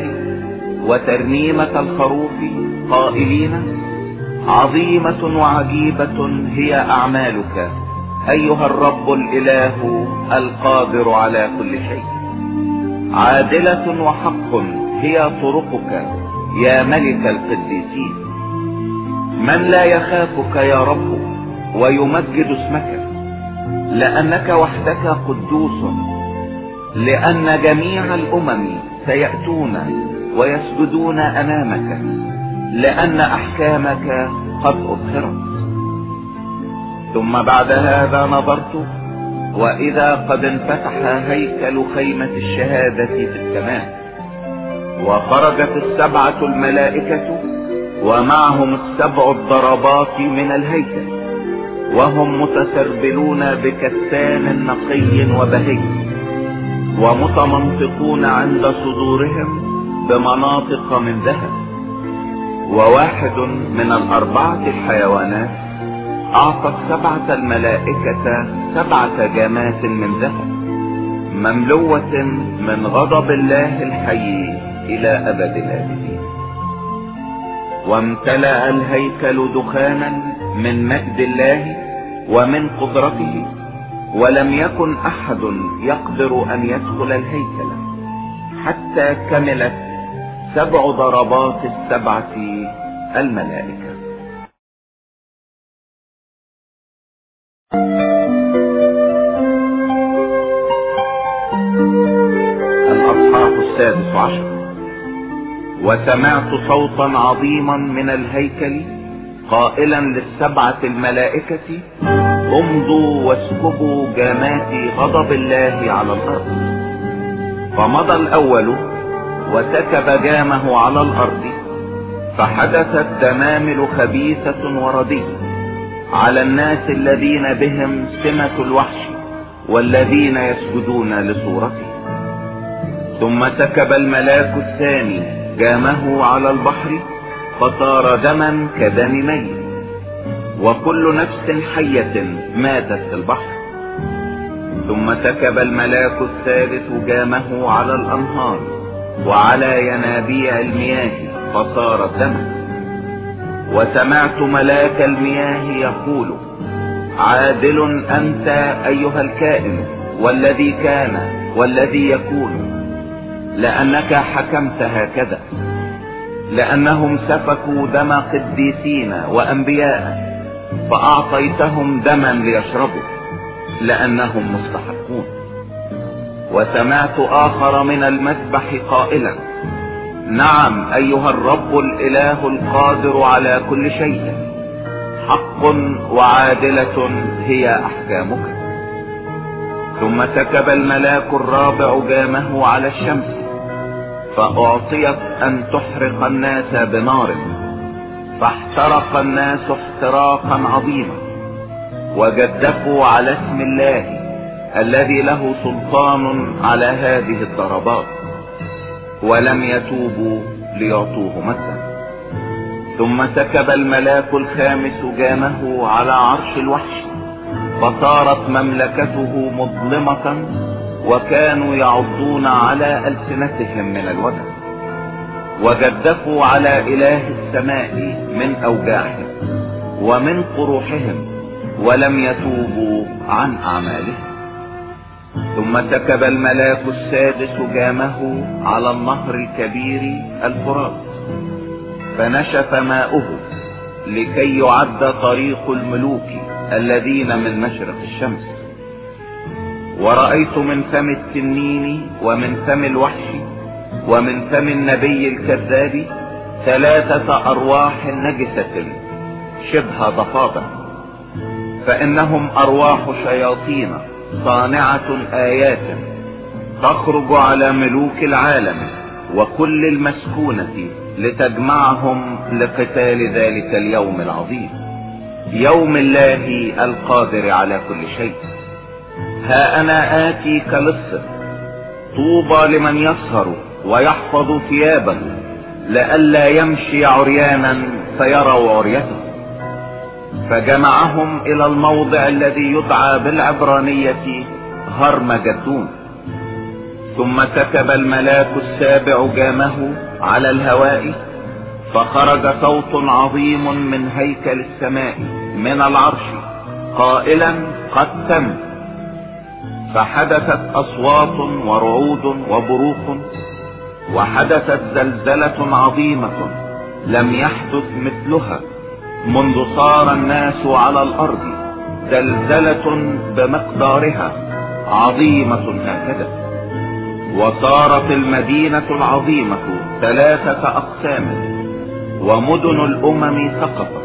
وترنيمة الخروف قائلين عظيمة وعجيبة هي أعمالك أيها الرب الإله القادر على كل شيء. عادلة وحق هي طرقك يا ملك القديسين. من لا يخافك يا رب ويمجد اسمك. لأنك وحدك قدوس لأن جميع الأمم سيأتون ويسجدون أمامك لأن أحكامك قد أظهرت. ثم بعد هذا نظرت وإذا قد انفتح هيكل خيمة الشهادة في السماء وخرجت السبعة الملائكة ومعهم السبع الضربات من الهيكل. وهم متسربلون بكتان نقي وبهي ومتمنطقون عند صدورهم بمناطق من ذهب وواحد من الأربعة الحيوانات اعطى السبعة الملائكة سبعة جامات من ذهب مملوة من غضب الله الحي إلى أبد الآبدين. وامتلأ الهيكل دخانا من مجد الله ومن قدرته ولم يكن أحد يقدر أن يدخل الهيكل حتى كملت سبع ضربات السبعة الملائكة. الأصحاح السادس عشر. وسمعت صوتا عظيما من الهيكل قائلا للسبعة الملائكة امضوا واسكبوا جامات غضب الله على الأرض. فمضى الأول وسكب جامه على الأرض فحدثت دمامل خبيثة وردية على الناس الذين بهم سمة الوحش والذين يسجدون لصورته. ثم سكب الملاك الثاني جامه على البحر فصار دما كدم ميت. وكل نفس حية ماتت في البحر. ثم سكب الملاك الثالث جامه على الأنهار وعلى ينابيع المياه فصارت دما وسمعت ملاك المياه يقول عادل أنت أيها الكائن والذي كان والذي يكون لأنك حكمت هكذا لأنهم سفكوا دم قديسين وأنبياء فأعطيتهم دما ليشربوا لأنهم مستحقون. وسمعت آخر من المذبح قائلا نعم أيها الرب الإله القادر على كل شيء حق وعادلة هي أحكامك. ثم سكب الملاك الرابع جامه على الشمس فأعطيت أن تحرق الناس بنار. فاحترق الناس احتراقا عظيما وجدفوا على اسم الله الذي له سلطان على هذه الضربات ولم يتوبوا ليعطوه مثلا ثم سكب الملاك الخامس جامه على عرش الوحش فصارت مملكته مظلمة وكانوا يعضون على ألسنتهم من الوجع وجدفوا على إله السماء من أوجاعهم ومن قروحهم ولم يتوبوا عن أعمالهم. ثم سكب الملاك السادس جامه على النهر الكبير الفرات فنشف ماؤه لكي يعد طريق الملوك الذين من مشرق الشمس. ورأيت من فم التنين ومن فم الوحش ومن فم النبي الكذاب ثلاثة أرواح نجسة شبه ضفادع فإنهم أرواح شياطين صانعة آيات تخرج على ملوك العالم وكل المسكونة لتجمعهم لقتال ذلك اليوم العظيم. يوم الله القادر على كل شيء. ها أنا اتي كلص طوبى لمن يسهر ويحفظ ثيابه لئلا يمشي عريانا فيروا عريته. فجمعهم إلى الموضع الذي يدعى بالعبرانية هرمجدون ثم سكب الملاك السابع جامه على الهواء فخرج صوت عظيم من هيكل السماء من العرش قائلا قد تم. فحدثت أصوات ورعود وبروق وحدثت زلزلة عظيمة لم يحدث مثلها. منذ صار الناس على الأرض زلزلة بمقدارها عظيمة هكذا. وصارت المدينة العظيمة ثلاثة أقسام ومدن الأمم سقطت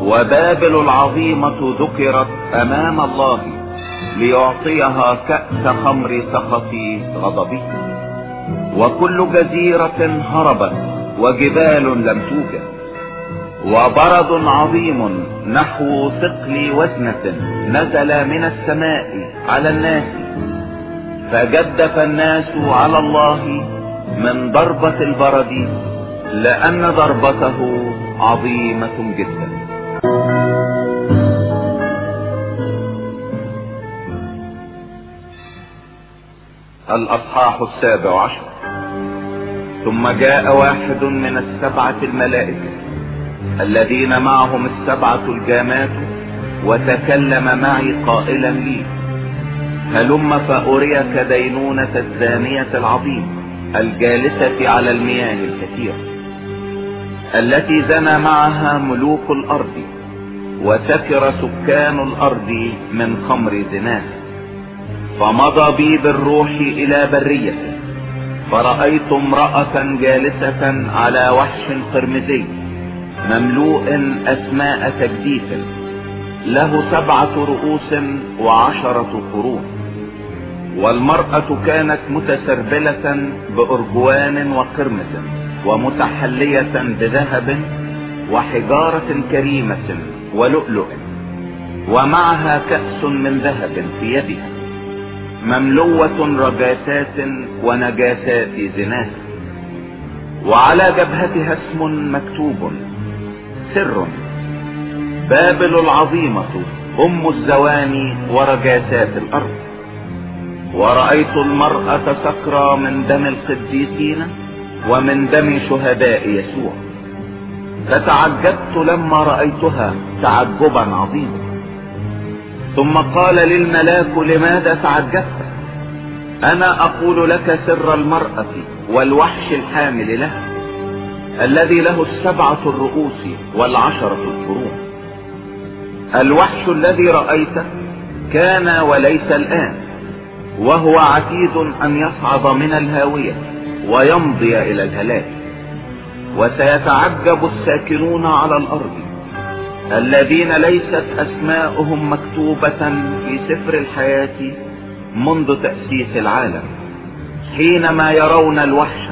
وبابل العظيمة ذكرت أمام الله ليعطيها كأس خمر سخط غضبه. وكل جزيرة هربت وجبال لم توجد وبرد عظيم نحو ثقل وزنة نزل من السماء على الناس فجدف الناس على الله من ضربة البرد لأن ضربته عظيمة جدا. الأصحاح السابع عشر. ثم جاء واحد من السبعة الملائكة الذين معهم السبعة الجامات وتكلم معي قائلا لي هلم فأريك دينونة الزانية العظيمة الجالسة على المياه الكثيرة التي زنى معها ملوك الأرض وسكر سكان الأرض من خمر زناه فمضى بي بالروح إلى برية فرأيت امرأة جالسة على وحش قرمزي مملوء أسماء تجديف له سبعة رؤوس وعشرة قرون. والمرأة كانت متسربلة بأرجوان وقرمز ومتحلية بذهب وحجارة كريمة ولؤلؤ ومعها كأس من ذهب في يدها مملوة رجاسات ونجاسات زناها وعلى جبهتها اسم مكتوب. سر. بابل العظيمة أم الزواني ورجاسات الأرض. ورأيت المرأة سكرى من دم القديسين ومن دم شهداء يسوع. فتعجبت لما رأيتها تعجبا عظيما. ثم قال للملاك لماذا تعجبت؟ أنا أقول لك سر المرأة والوحش الحامل لها الذي له السبعة الرؤوس والعشرة القرون. الوحش الذي رأيته كان وليس الآن وهو عتيد أن يصعد من الهاوية ويمضي إلى الهلاك. وسيتعجب الساكنون على الأرض. الذين ليست أسماؤهم مكتوبة في سفر الحياة منذ تأسيس العالم حينما يرون الوحش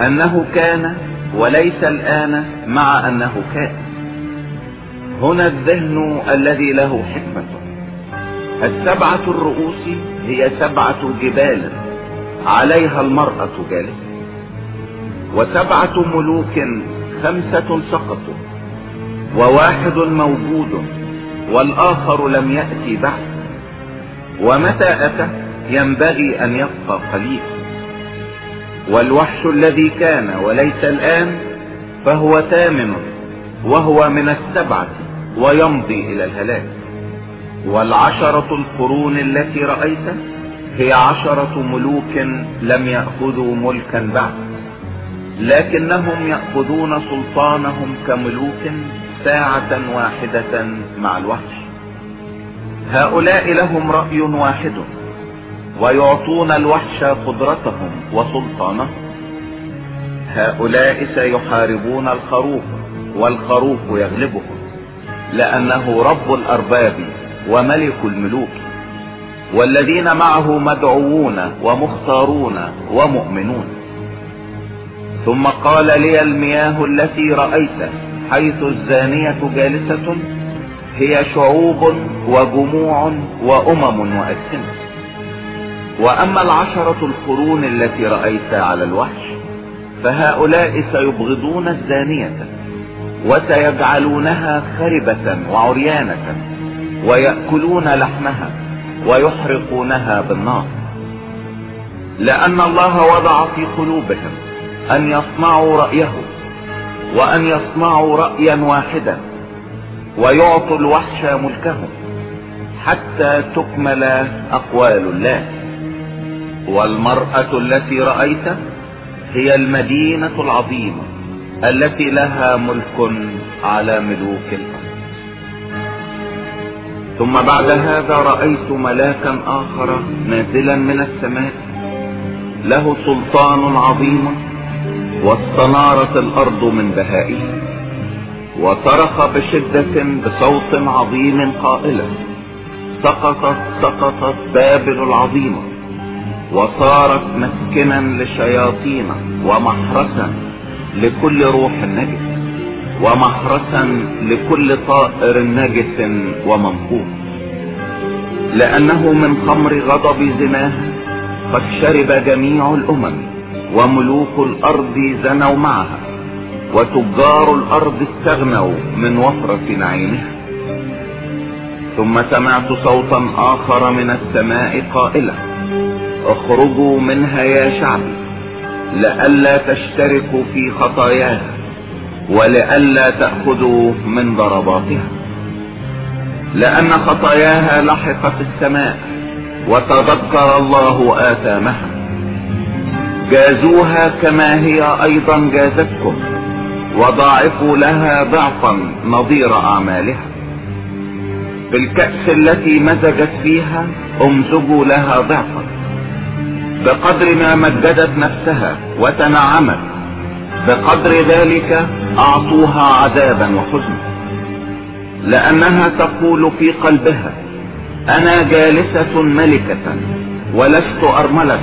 أنه كان وليس الآن مع أنه كان. هنا الذهن الذي له حكمة. السبعة الرؤوس هي سبعة جبال عليها المرأة جالسة. وسبعة ملوك خمسة سقطوا. وواحد موجود والآخر لم يأتي بعد. ومتى أتى؟ ينبغي أن يبقى قليلا والوحش الذي كان وليس الآن فهو ثامن وهو من السبعة ويمضي إلى الهلاك. والعشرة القرون التي رأيت هي عشرة ملوك لم يأخذوا ملكا بعد. لكنهم يأخذون سلطانهم كملوك ساعة واحدة مع الوحش هؤلاء لهم رأي واحد ويعطون الوحش قدرتهم وسلطانهم. هؤلاء سيحاربون الخروف والخروف يغلبهم لأنه رب الأرباب وملك الملوك والذين معه مدعوون ومختارون ومؤمنون. ثم قال لي المياه التي رأيت حيث الزانية جالسة هي شعوب وجموع وأمم وألسنة وأما العشرة القرون التي رأيت على الوحش فهؤلاء سيبغضون الزانية وسيجعلونها خربة وعريانة ويأكلون لحمها ويحرقونها بالنار. لأن الله وضع في قلوبهم أن يصنعوا رأيه وأن يصنعوا رأيا واحدا ويعطوا الوحش ملكهم حتى تكمل أقوال الله. والمرأة التي رأيت هي المدينة العظيمة التي لها ملك على ملوك الأرض. ثم بعد هذا رأيت ملاكا آخر نازلا من السماء له سلطان عظيم واستنارت الأرض من بهائه وصرخ بشدة بصوت عظيم قائلا سقطت سقطت بابل العظيمة وصارت مسكنا لشياطين ومحرسا لكل روح نجس ومحرسا لكل طائر نجس ومنقوط لأنه من خمر غضب زناه قد شرب جميع الأمم وملوك الأرض زنوا معها وتجار الأرض استغنوا من وفرة نعيمها. ثم سمعت صوتا آخر من السماء قائلا اخرجوا منها يا شعبي لئلا تشتركوا في خطاياها ولئلا تأخذوا من ضرباتها. لأن خطاياها لحقت السماء وتذكر الله آثامها. جازوها كما هي أيضا جازتكم وضاعفوا لها ضعفا نظير أعمالها. بالكأس التي مزجت فيها امزجوا لها ضعفا. بقدر ما مجدت نفسها وتنعمت بقدر ذلك أعطوها عذابا وحزنا. لأنها تقول في قلبها أنا جالسة ملكة ولست أرملة.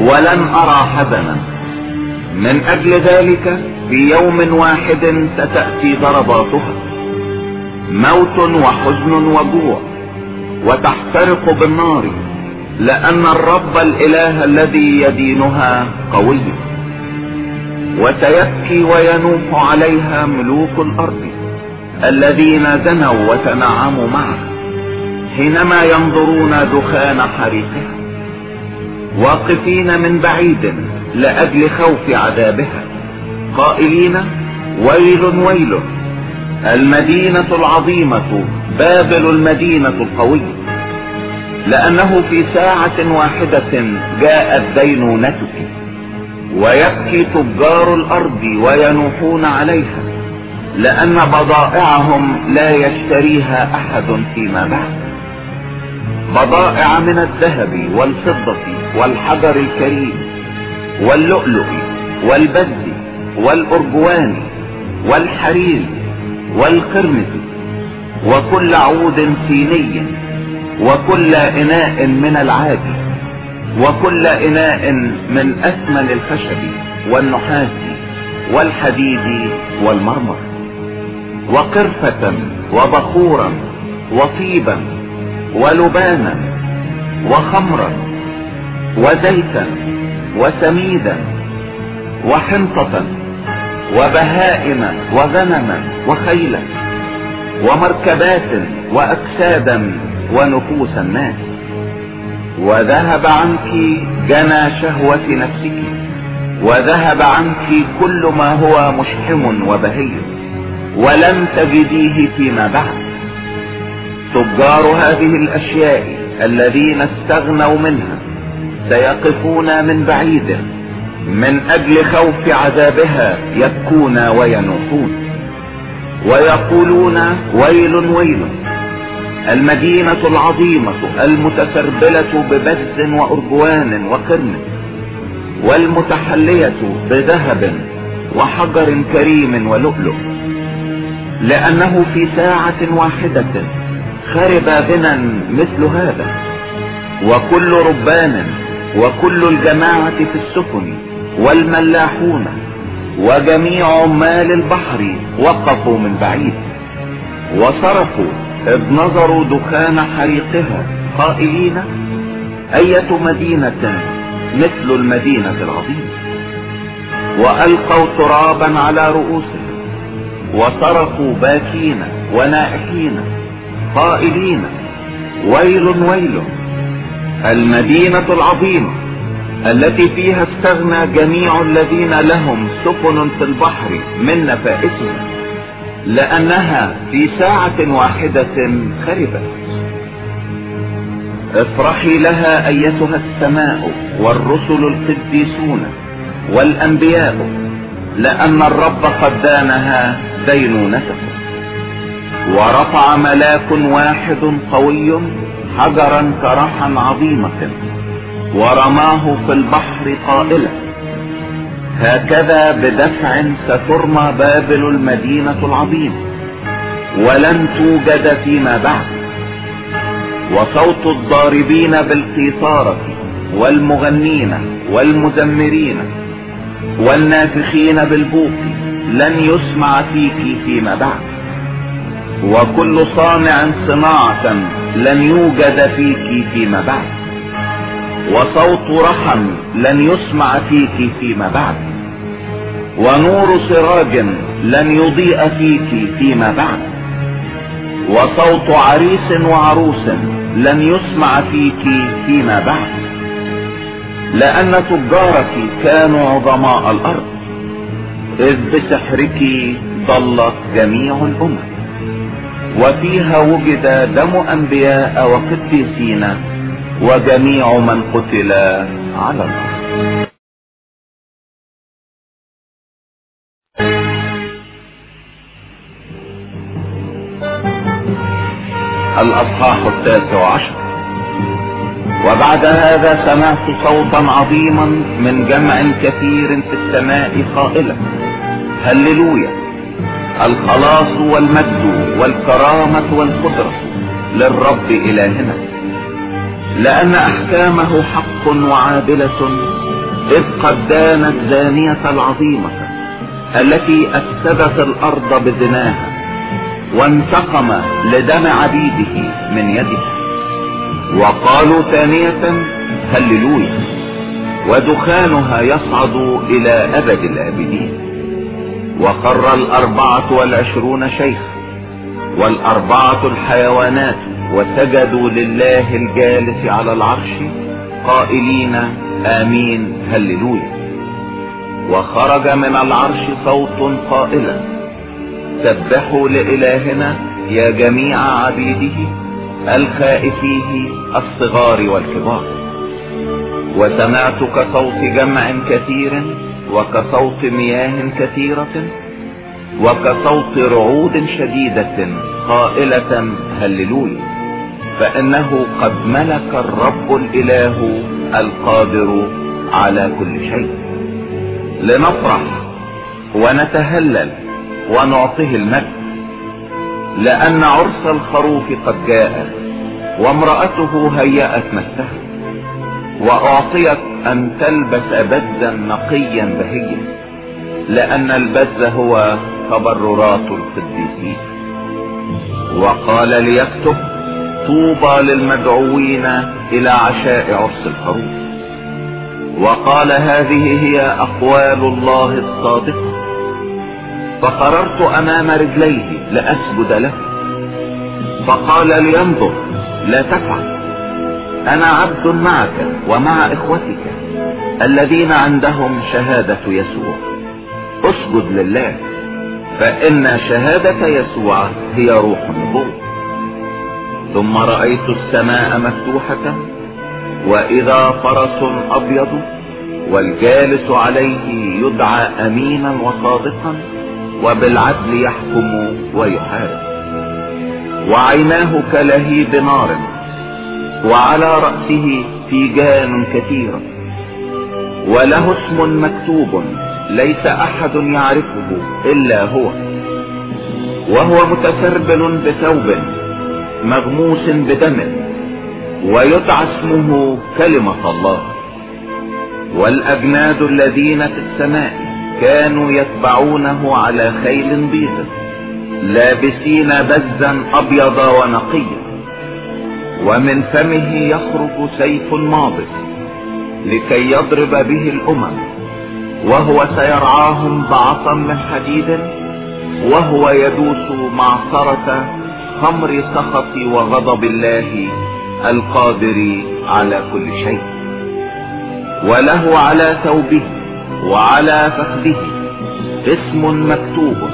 ولن أرى حزنا. من أجل ذلك في يوم واحد ستأتي ضرباتها. موت وحزن وجوع وتحترق بالنار لأن الرب الإله الذي يدينها قوي. وسيبكي وينوح عليها ملوك الأرض الذين زنوا وتنعموا معه حينما ينظرون دخان حريقها. واقفين من بعيد لأجل خوف عذابها. قائلين ويل ويل المدينة العظيمة بابل المدينة القوية لأنه في ساعة واحدة جاءت دينونتك ويبكي تجار الأرض وينوحون عليها لأن بضائعهم لا يشتريها أحد فيما بعد. بضائع من الذهب والفضة والحجر الكريم واللؤلؤ والبد والأرجوان والحرير والقرمز وكل عود صيني وكل إناء من العادي وكل إناء من أثمن الخشب والنحاس والحديد والمرمر. وقرفة وبخورا وطيبا ولبانا وخمرا وزيتا وسميدا وحنطة وبهائم وغنما وخيلا ومركبات واجسادا ونفوس الناس وذهب عنك جنى شهوة نفسك وذهب عنك كل ما هو مشحم وبهي ولم تجديه فيما بعد. تجار هذه الأشياء الذين استغنوا منها سيقفون من بعيد من أجل خوف عذابها يبكون وينوحون ويقولون ويل ويل المدينة العظيمة المتسربلة ببز وارجوان وقرن والمتحلية بذهب وحجر كريم ولؤلؤ لأنه في ساعة واحدة خرب غنى مثل هذا. وكل ربان وكل الجماعة في السفن والملاحون وجميع عمال البحر وقفوا من بعيد. وصرفوا إذ نظروا دخان حريقها قائلين أية مدينة مثل المدينة العظيمة وألقوا ترابا على رؤوسهم وصرخوا باكين ونائحين قائلين ويل ويل. المدينة العظيمة التي فيها استغنى جميع الذين لهم سفن في البحر من نفائسهم لأنها في ساعة واحدة خربت. افرحي لها أيتها السماء والرسل القديسون والأنبياء لأن الرب قد دانها دينونتكم ورفع ملاك واحد قوي حجرا كرحا عظيمة ورماه في البحر قائلا. هكذا بدفع سترمى بابل المدينة العظيمة ولن توجد فيما بعد. وصوت الضاربين بالقيثارة والمغنين والمزمرين والنافخين بالبوق لن يسمع فيك فيما بعد. وكل صانع صناعة لن يوجد فيك فيما بعد. وصوت رحم لن يسمع فيك فيما بعد. ونور سراج لن يضيء فيك فيما بعد. وصوت عريس وعروس لن يسمع فيك فيما بعد. لأن تجارك كانوا عظماء الأرض. إذ بسحرك ضلت جميع الأمم. وفيها وجد دم أنبياء وقديسين وجميع من قتل على الأرض الأصحاح التاسع عشر. وبعد هذا سمعت صوتا عظيما من جمع كثير في السماء قائلا. هللويا. الخلاص والمجد والكرامة والقدرة للرب إلهنا. لأن أحكامه حق وعادلة إذ قد دانت زانية العظيمة التي افسدت الأرض بزناها وانتقم لدم عبيده من يده. وقالوا ثانية هللويا ودخانها يصعد إلى أبد الآبدين. وقر الأربعة والعشرون شيخ والأربعة الحيوانات وسجدوا لله الجالس على العرش قائلين آمين هللويا. وخرج من العرش صوت قائلا. سبحوا لإلهنا يا جميع عبيده الخائفيه الصغار والكبار. وسمعت كصوت جمع كثير وكصوت مياه كثيرة وكصوت رعود شديدة قائلة هللويا فإنه قد ملك الرب الإله القادر على كل شيء. لنفرح ونتهلل ونعطيه المجد لأن عرس الخروف قد جاء وامرأته هيأت نفسها واعطيت أن تلبس بزا نقيا بهيا لأن البز هو تبررات القديسين وقال ليكتب طوبى للمدعوين إلى عشاء عرس الخروف وقال هذه هي أقوال الله الصادقة فقررت أمام رجليه لأسجد له. فقال لينظر لا تفعل. أنا عبد معك ومع إخوتك الذين عندهم شهادة يسوع. أسجد لله فإن شهادة يسوع هي روح النبوة. ثم رأيت السماء مفتوحة وإذا فرس أبيض والجالس عليه يدعى أمينا وصادقا وبالعدل يحكم ويحارب. وعيناه كلهيب نار وعلى رأسه تيجان كثيرة وله اسم مكتوب ليس أحد يعرفه إلا هو. وهو متسربل بثوب مغموس بدم ويدعى اسمه كلمة الله. والاجناد الذين في السماء كانوا يتبعونه على خيل بيض لابسين بزا أبيض ونقيا. ومن فمه يخرج سيف ماضي لكي يضرب به الأمم وهو سيرعاهم بعصا من حديد وهو يدوس معصرة خمر سخط وغضب الله القادر على كل شيء. وله على ثوبه وعلى فخذه اسم مكتوب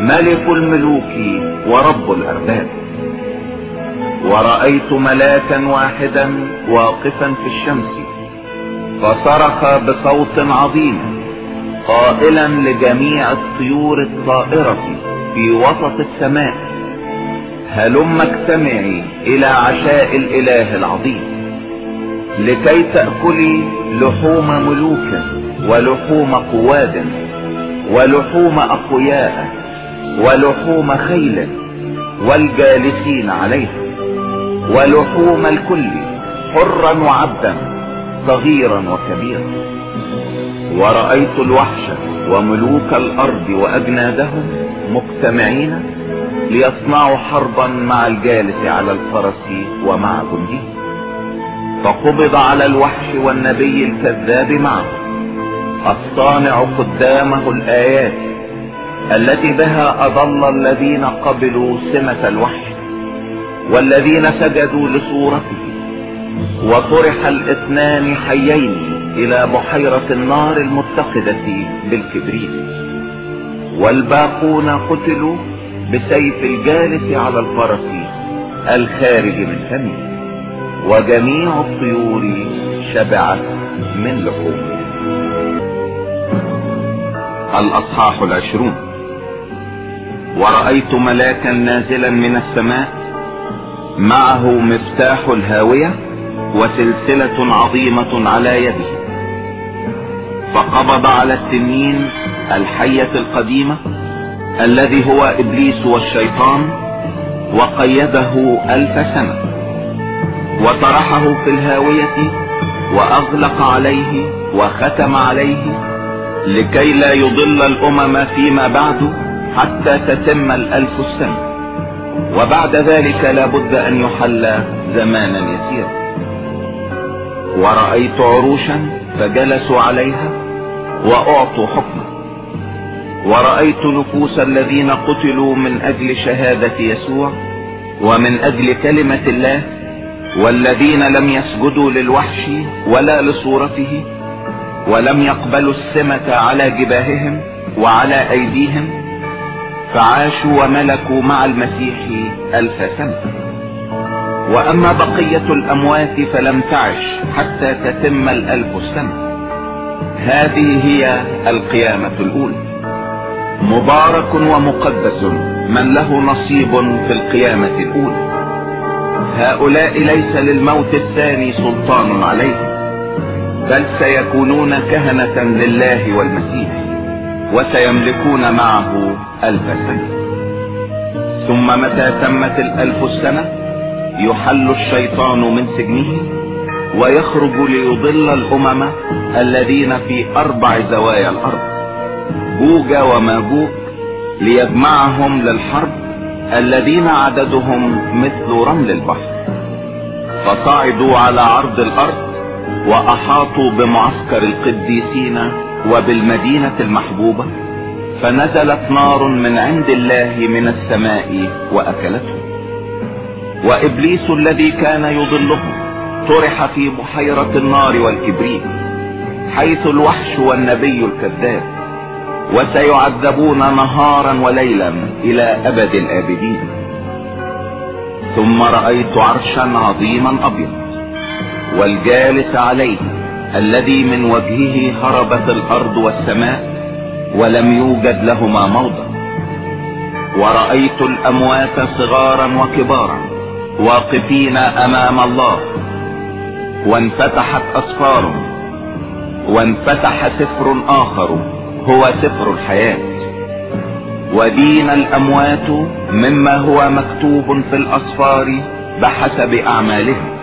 ملك الملوك ورب الأرباب. ورأيت ملاكا واحدا واقفا في الشمس فصرخ بصوت عظيم قائلا لجميع الطيور الطائرة في وسط السماء هلم اجتمعي إلى عشاء الإله العظيم لكي تأكلي لحوم ملوك ولحوم قواد ولحوم أقوياء ولحوم خيل والجالسين عليها. ولحوم الكل حرا وعبدا صغيرا وكبيرا. ورأيت الوحش وملوك الأرض وأجنادهم مجتمعين ليصنعوا حربا مع الجالس على الفرس ومع جنده. فقبض على الوحش والنبي الكذاب معه. الصانع قدامه الآيات التي بها أضل الذين قبلوا سمة الوحش. والذين سجدوا لصورته وطرح الاثنان حيين إلى بحيرة النار المتقدة بالكبريت. والباقون قتلوا بسيف الجالس على الفرس الخارج من فمه. وجميع الطيور شبعت من لحومه. الأصحاح العشرون. ورأيت ملاكا نازلا من السماء معه مفتاح الهاوية وسلسلة عظيمة على يده. فقبض على التنين الحية القديمة الذي هو إبليس والشيطان وقيده ألف سنة. وطرحه في الهاوية وأغلق عليه وختم عليه لكي لا يضل الأمم فيما بعد حتى تتم الألف السنة. وبعد ذلك لابد أن يحل زمانا يسيرا ورأيت عروشا فجلسوا عليها وأعطوا حكما ورأيت نفوس الذين قتلوا من أجل شهادة يسوع ومن أجل كلمة الله والذين لم يسجدوا للوحش ولا لصورته ولم يقبلوا السمة على جباههم وعلى أيديهم فعاشوا وملكوا مع المسيح ألف سنة. وأما بقية الأموات فلم تعش حتى تتم الألف السنة هذه هي القيامة الأولى. مبارك ومقدس من له نصيب في القيامة الأولى. هؤلاء ليس للموت الثاني سلطان عليهم بل سيكونون كهنة لله والمسيح. وسيملكون معه ألف سنة. ثم متى تمت الألف السنة؟ يحل الشيطان من سجنه ويخرج ليضل الأمم الذين في أربع زوايا الأرض. جوج وماجوج ليجمعهم للحرب الذين عددهم مثل رمل البحر. فصعدوا على عرض الأرض وأحاطوا بمعسكر القديسين وبالمدينة المحبوبة فنزلت نار من عند الله من السماء واكلتهم وإبليس الذي كان يضلهم طرح في بحيرة النار والكبريت حيث الوحش والنبي الكذاب وسيعذبون نهارا وليلا إلى أبد الآبدين. ثم رأيت عرشا عظيما أبيض والجالس عليه الذي من وجهه هربت الأرض والسماء ولم يوجد لهما موضع. ورأيت الاموات صغارا وكبارا واقفين أمام الله. وانفتحت أسفار وانفتح سفر آخر هو سفر الحياة. ودين الأموات مما هو مكتوب في الأسفار بحسب أعمالهم.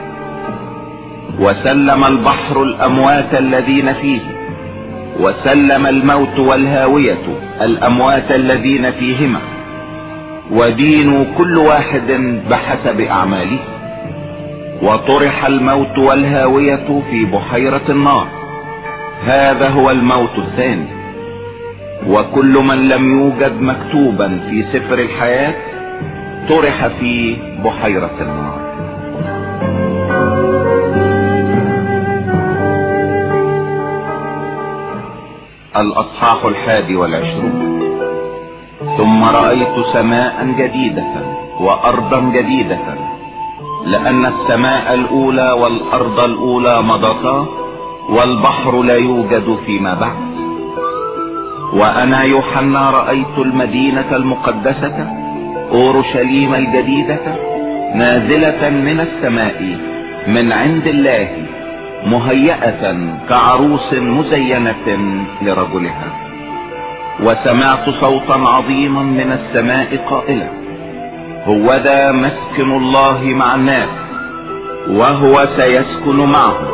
وسلم البحر الأموات الذين فيه وسلم الموت والهاوية الأموات الذين فيهما ودينوا كل واحد بحسب اعماله وطرح الموت والهاوية في بحيرة النار هذا هو الموت الثاني. وكل من لم يوجد مكتوبا في سفر الحياة طرح في بحيرة النار. الأصحاح الحادي والعشرون. ثم رأيت سماء جديدة وأرضا جديدة لأن السماء الأولى والأرض الأولى مضتا والبحر لا يوجد فيما بعد. وأنا يوحنا رأيت المدينة المقدسة أورشليم الجديدة نازلة من السماء من عند الله. مهيئة كعروس مزينة لرجلها. وسمعت صوتا عظيما من السماء قائلا. هو ذا مسكن الله مع الناس وهو سيسكن معهم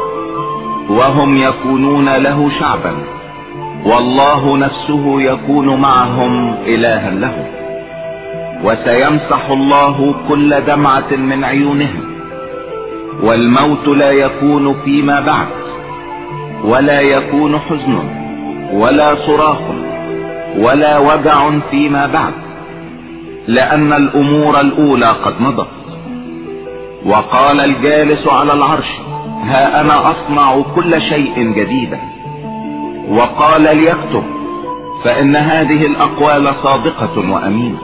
وهم يكونون له شعبا. والله نفسه يكون معهم إلها لهم. وسيمسح الله كل دمعة من عيونهم. والموت لا يكون فيما بعد ولا يكون حزن ولا صراخ ولا وجع فيما بعد لأن الأمور الأولى قد مضت. وقال الجالس على العرش ها أنا أصنع كل شيء جديدا. وقال ليكتب فإن هذه الأقوال صادقة وأمينة.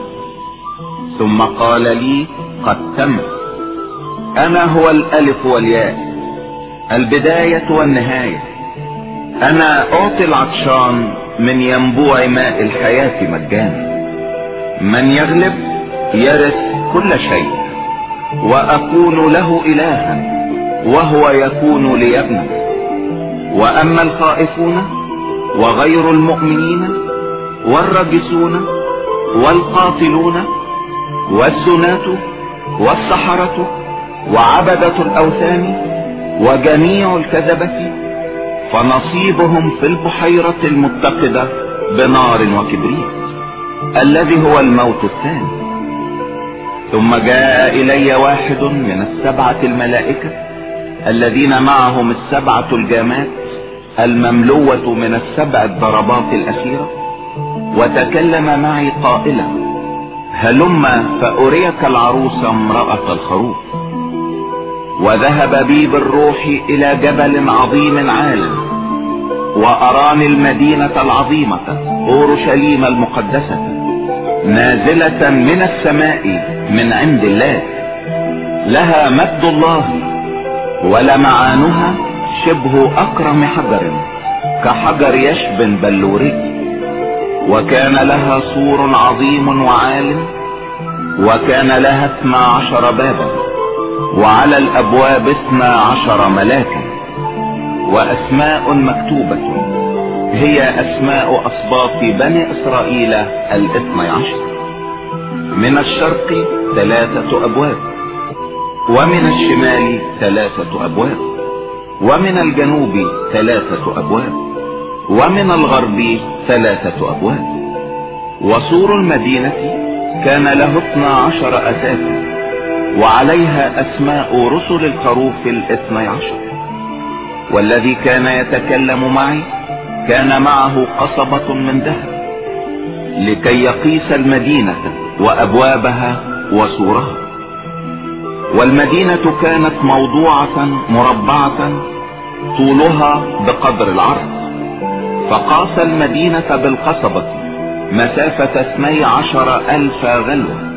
ثم قال لي قد تم. أنا هو الألف والياء البداية والنهاية. أنا أعطي العطشان من ينبوع ماء الحياة مجانا. من يغلب يرث كل شيء وأكون له إلها وهو يكون لي ابنا وأما الخائفون وغير المؤمنين والرجسون والقاتلون والزناة والسحرة وعبدة الأوثان وجميع الكذبة فنصيبهم في البحيرة المتقدة بنار وكبريت الذي هو الموت الثاني. ثم جاء إلي واحد من السبعة الملائكة الذين معهم السبعة الجامات المملوة من السبع الضربات الأخيرة وتكلم معي قائلا هلم فأريك العروس امرأة الخروف. وذهب بي بالروح إلى جبل عظيم عال وأراني المدينة العظيمة أورشليم المقدسة نازلة من السماء من عند الله. لها مجد الله ولمعانها شبه أكرم حجر كحجر يشبن بلوري. وكان لها سور عظيم وعال وكان لها اثنى عشر بابا. وعلى الأبواب اثنى عشر ملاكا وأسماء مكتوبة. هي أسماء اسباط بني إسرائيل الاثني عشر. من الشرق ثلاثة أبواب ومن الشمال ثلاثة أبواب ومن الجنوب ثلاثة أبواب ومن الغرب ثلاثة أبواب. وسور المدينة كان له اثنى عشر أساسا وعليها أسماء رسل الخروف الاثني عشر. والذي كان يتكلم معي كان معه قصبة من ذهب لكي يقيس المدينة وأبوابها وسورها. والمدينة كانت موضوعة مربعة طولها بقدر العرض. فقاس المدينة بالقصبة مسافة اثني عشر ألف غلوة.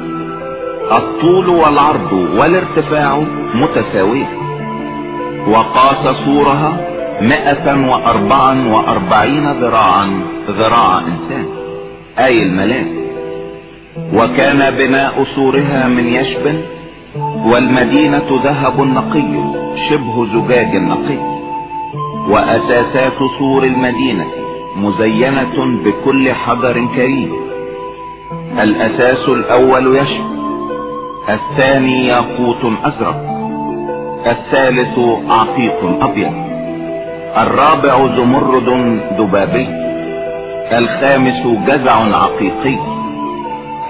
الطول والعرض والارتفاع متساوية وقاس سورها مئة واربعا وأربعين ذراعا ذراع إنسان أي الملاك وكان بناء سورها من يشب والمدينة ذهب نقي شبه زجاج نقي. وأساسات سور المدينة مزينة بكل حجر كريم. الأساس الأول يشب الثاني ياقوت أزرق الثالث عقيق أبيض الرابع زمرد ذبابي الخامس جزع عقيقي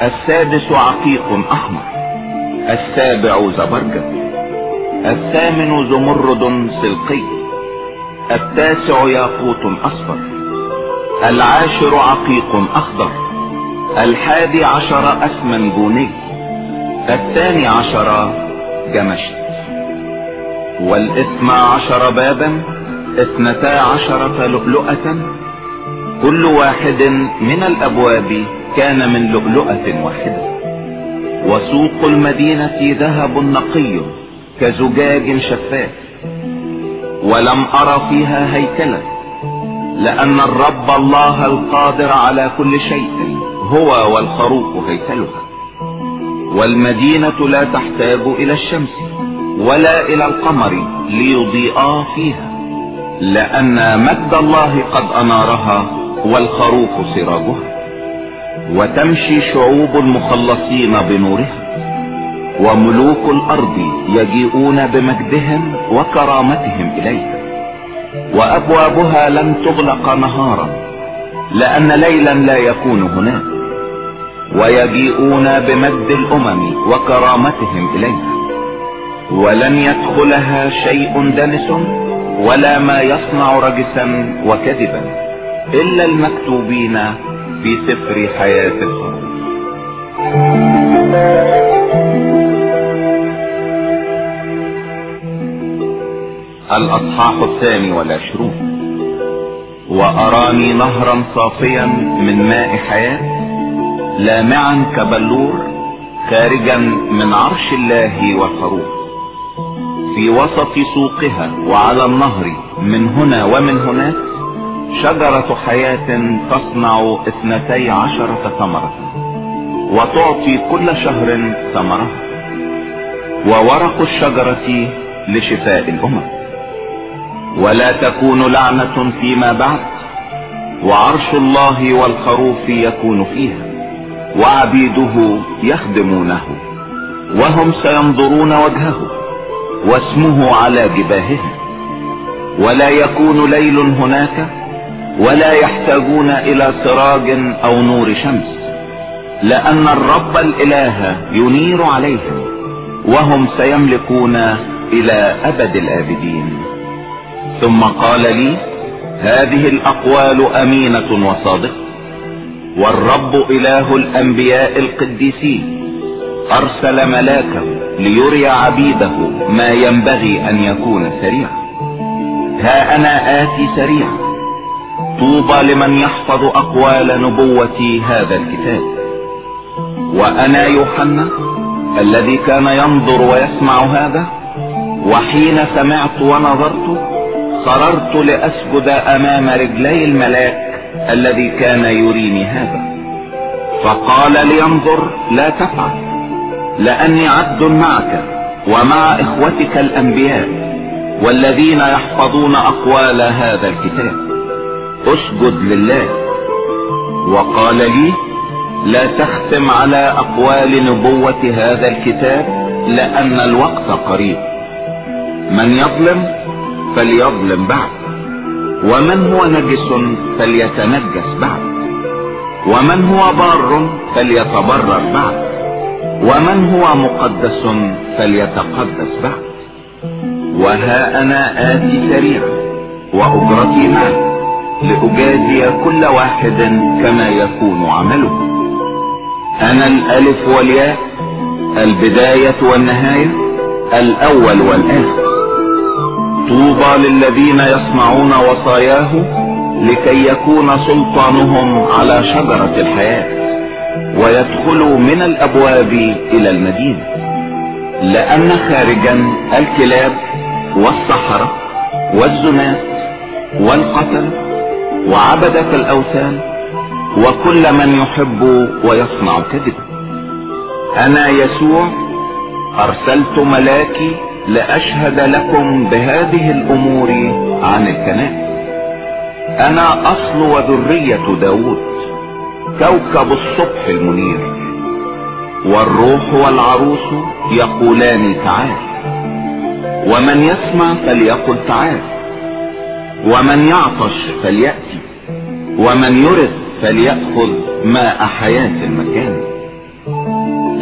السادس عقيق أحمر السابع زبرجد الثامن زمرد سلقي التاسع ياقوت أصفر العاشر عقيق أخضر الحادي عشر اسمنجوني الثاني عشر جمشت والاثنى عشر بابا اثنتا عشرة لؤلؤة. كل واحد من الأبواب كان من لؤلؤة واحدة. وسوق المدينة ذهب نقي كزجاج شفاف. ولم ارى فيها هيكلا لأن الرب الله القادر على كل شيء هو والخروف هيكلها. والمدينة لا تحتاج إلى الشمس ولا إلى القمر ليضيئا فيها لأن مجد الله قد أنارها والخروف سراجها. وتمشي شعوب المخلصين بنورها وملوك الأرض يجيئون بمجدهم وكرامتهم إليها. وأبوابها لن تغلق نهارا لأن ليلا لا يكون هناك. ويجيئون بمجد الأمم وكرامتهم إليها. ولن يدخلها شيء دنس ولا ما يصنع رجسا وكذبا إلا المكتوبين في سفر حياة الأصحاح الثاني والعشرون. وأراني نهرا صافيا من ماء حياة. لامعا كبلور خارجا من عرش الله والخروف في وسط سوقها وعلى النهر من هنا ومن هناك شجرة حياة تصنع اثنتي عشرة ثمرة وتعطي كل شهر ثمرها وورق الشجرة لشفاء الأمم. ولا تكون لعنة فيما بعد وعرش الله والخروف يكون فيها. وعبيده يخدمونه وهم سينظرون وجهه واسمه على جباههم ولا يكون ليل هناك ولا يحتاجون إلى سراج أو نور شمس لأن الرب الإله ينير عليهم وهم سيملكون إلى أبد الآبدين. ثم قال لي هذه الأقوال أمينة وصادقة. والرب إله الأنبياء القديسين. أرسل ملاكه ليري عبيده ما ينبغي أن يكون سريعا. ها أنا آتي سريعا. طوبى لمن يحفظ أقوال نبوة هذا الكتاب. وأنا يوحنا الذي كان ينظر ويسمع هذا وحين سمعت ونظرت قررت لأسجد أمام رجلي الملاك الذي كان يريني هذا. فقال لينظر لا تفعل لأني عبد معك ومع إخوتك الأنبياء والذين يحفظون أقوال هذا الكتاب. أسجد لله. وقال لي لا تختم على أقوال نبوة هذا الكتاب لأن الوقت قريب. من يظلم فليظلم بعد. ومن هو نجس فليتنجس بعد. ومن هو بار فليتبرر بعد. ومن هو مقدس فليتقدس بعد. وها أنا آتي سريعا وأجرتي معي لأجازي كل واحد كما يكون عمله. أنا الألف والياء البداية والنهاية الأول والآخر. طوبى للذين يصنعون وصاياه لكي يكون سلطانهم على شجرة الحياة ويدخلوا من الأبواب إلى المدينة. لأن خارجا الكلاب والصحراء والزنات والقتل وعبدة الأوثان وكل من يحب ويصنع كذبا. أنا يسوع أرسلت ملاكي لأشهد لكم بهذه الأمور عن الكنائس. أنا أصل وذرية داود كوكب الصبح المنير. والروح والعروس يقولان تعال. ومن يسمع فليقل تعال. ومن يعطش فليأتي. ومن يرد فليأخذ ماء حياة المكان.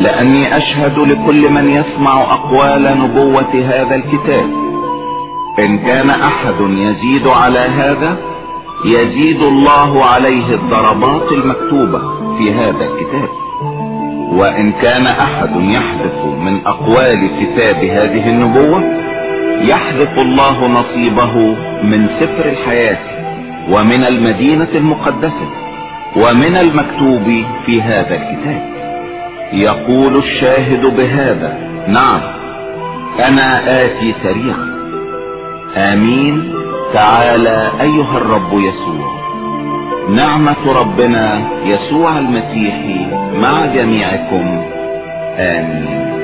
لأني أشهد لكل من يسمع أقوال نبوة هذا الكتاب. إن كان أحد يزيد على هذا يزيد الله عليه الضربات المكتوبة في هذا الكتاب. وإن كان أحد يحذف من أقوال كتاب هذه النبوة يحذف الله نصيبه من سفر الحياة ومن المدينة المقدسة ومن المكتوب في هذا الكتاب. يقول الشاهد بهذا نعم أنا آتي سريعا. آمين. تعالى أيها الرب يسوع. نعمة ربنا يسوع المسيح مع جميعكم. آمين.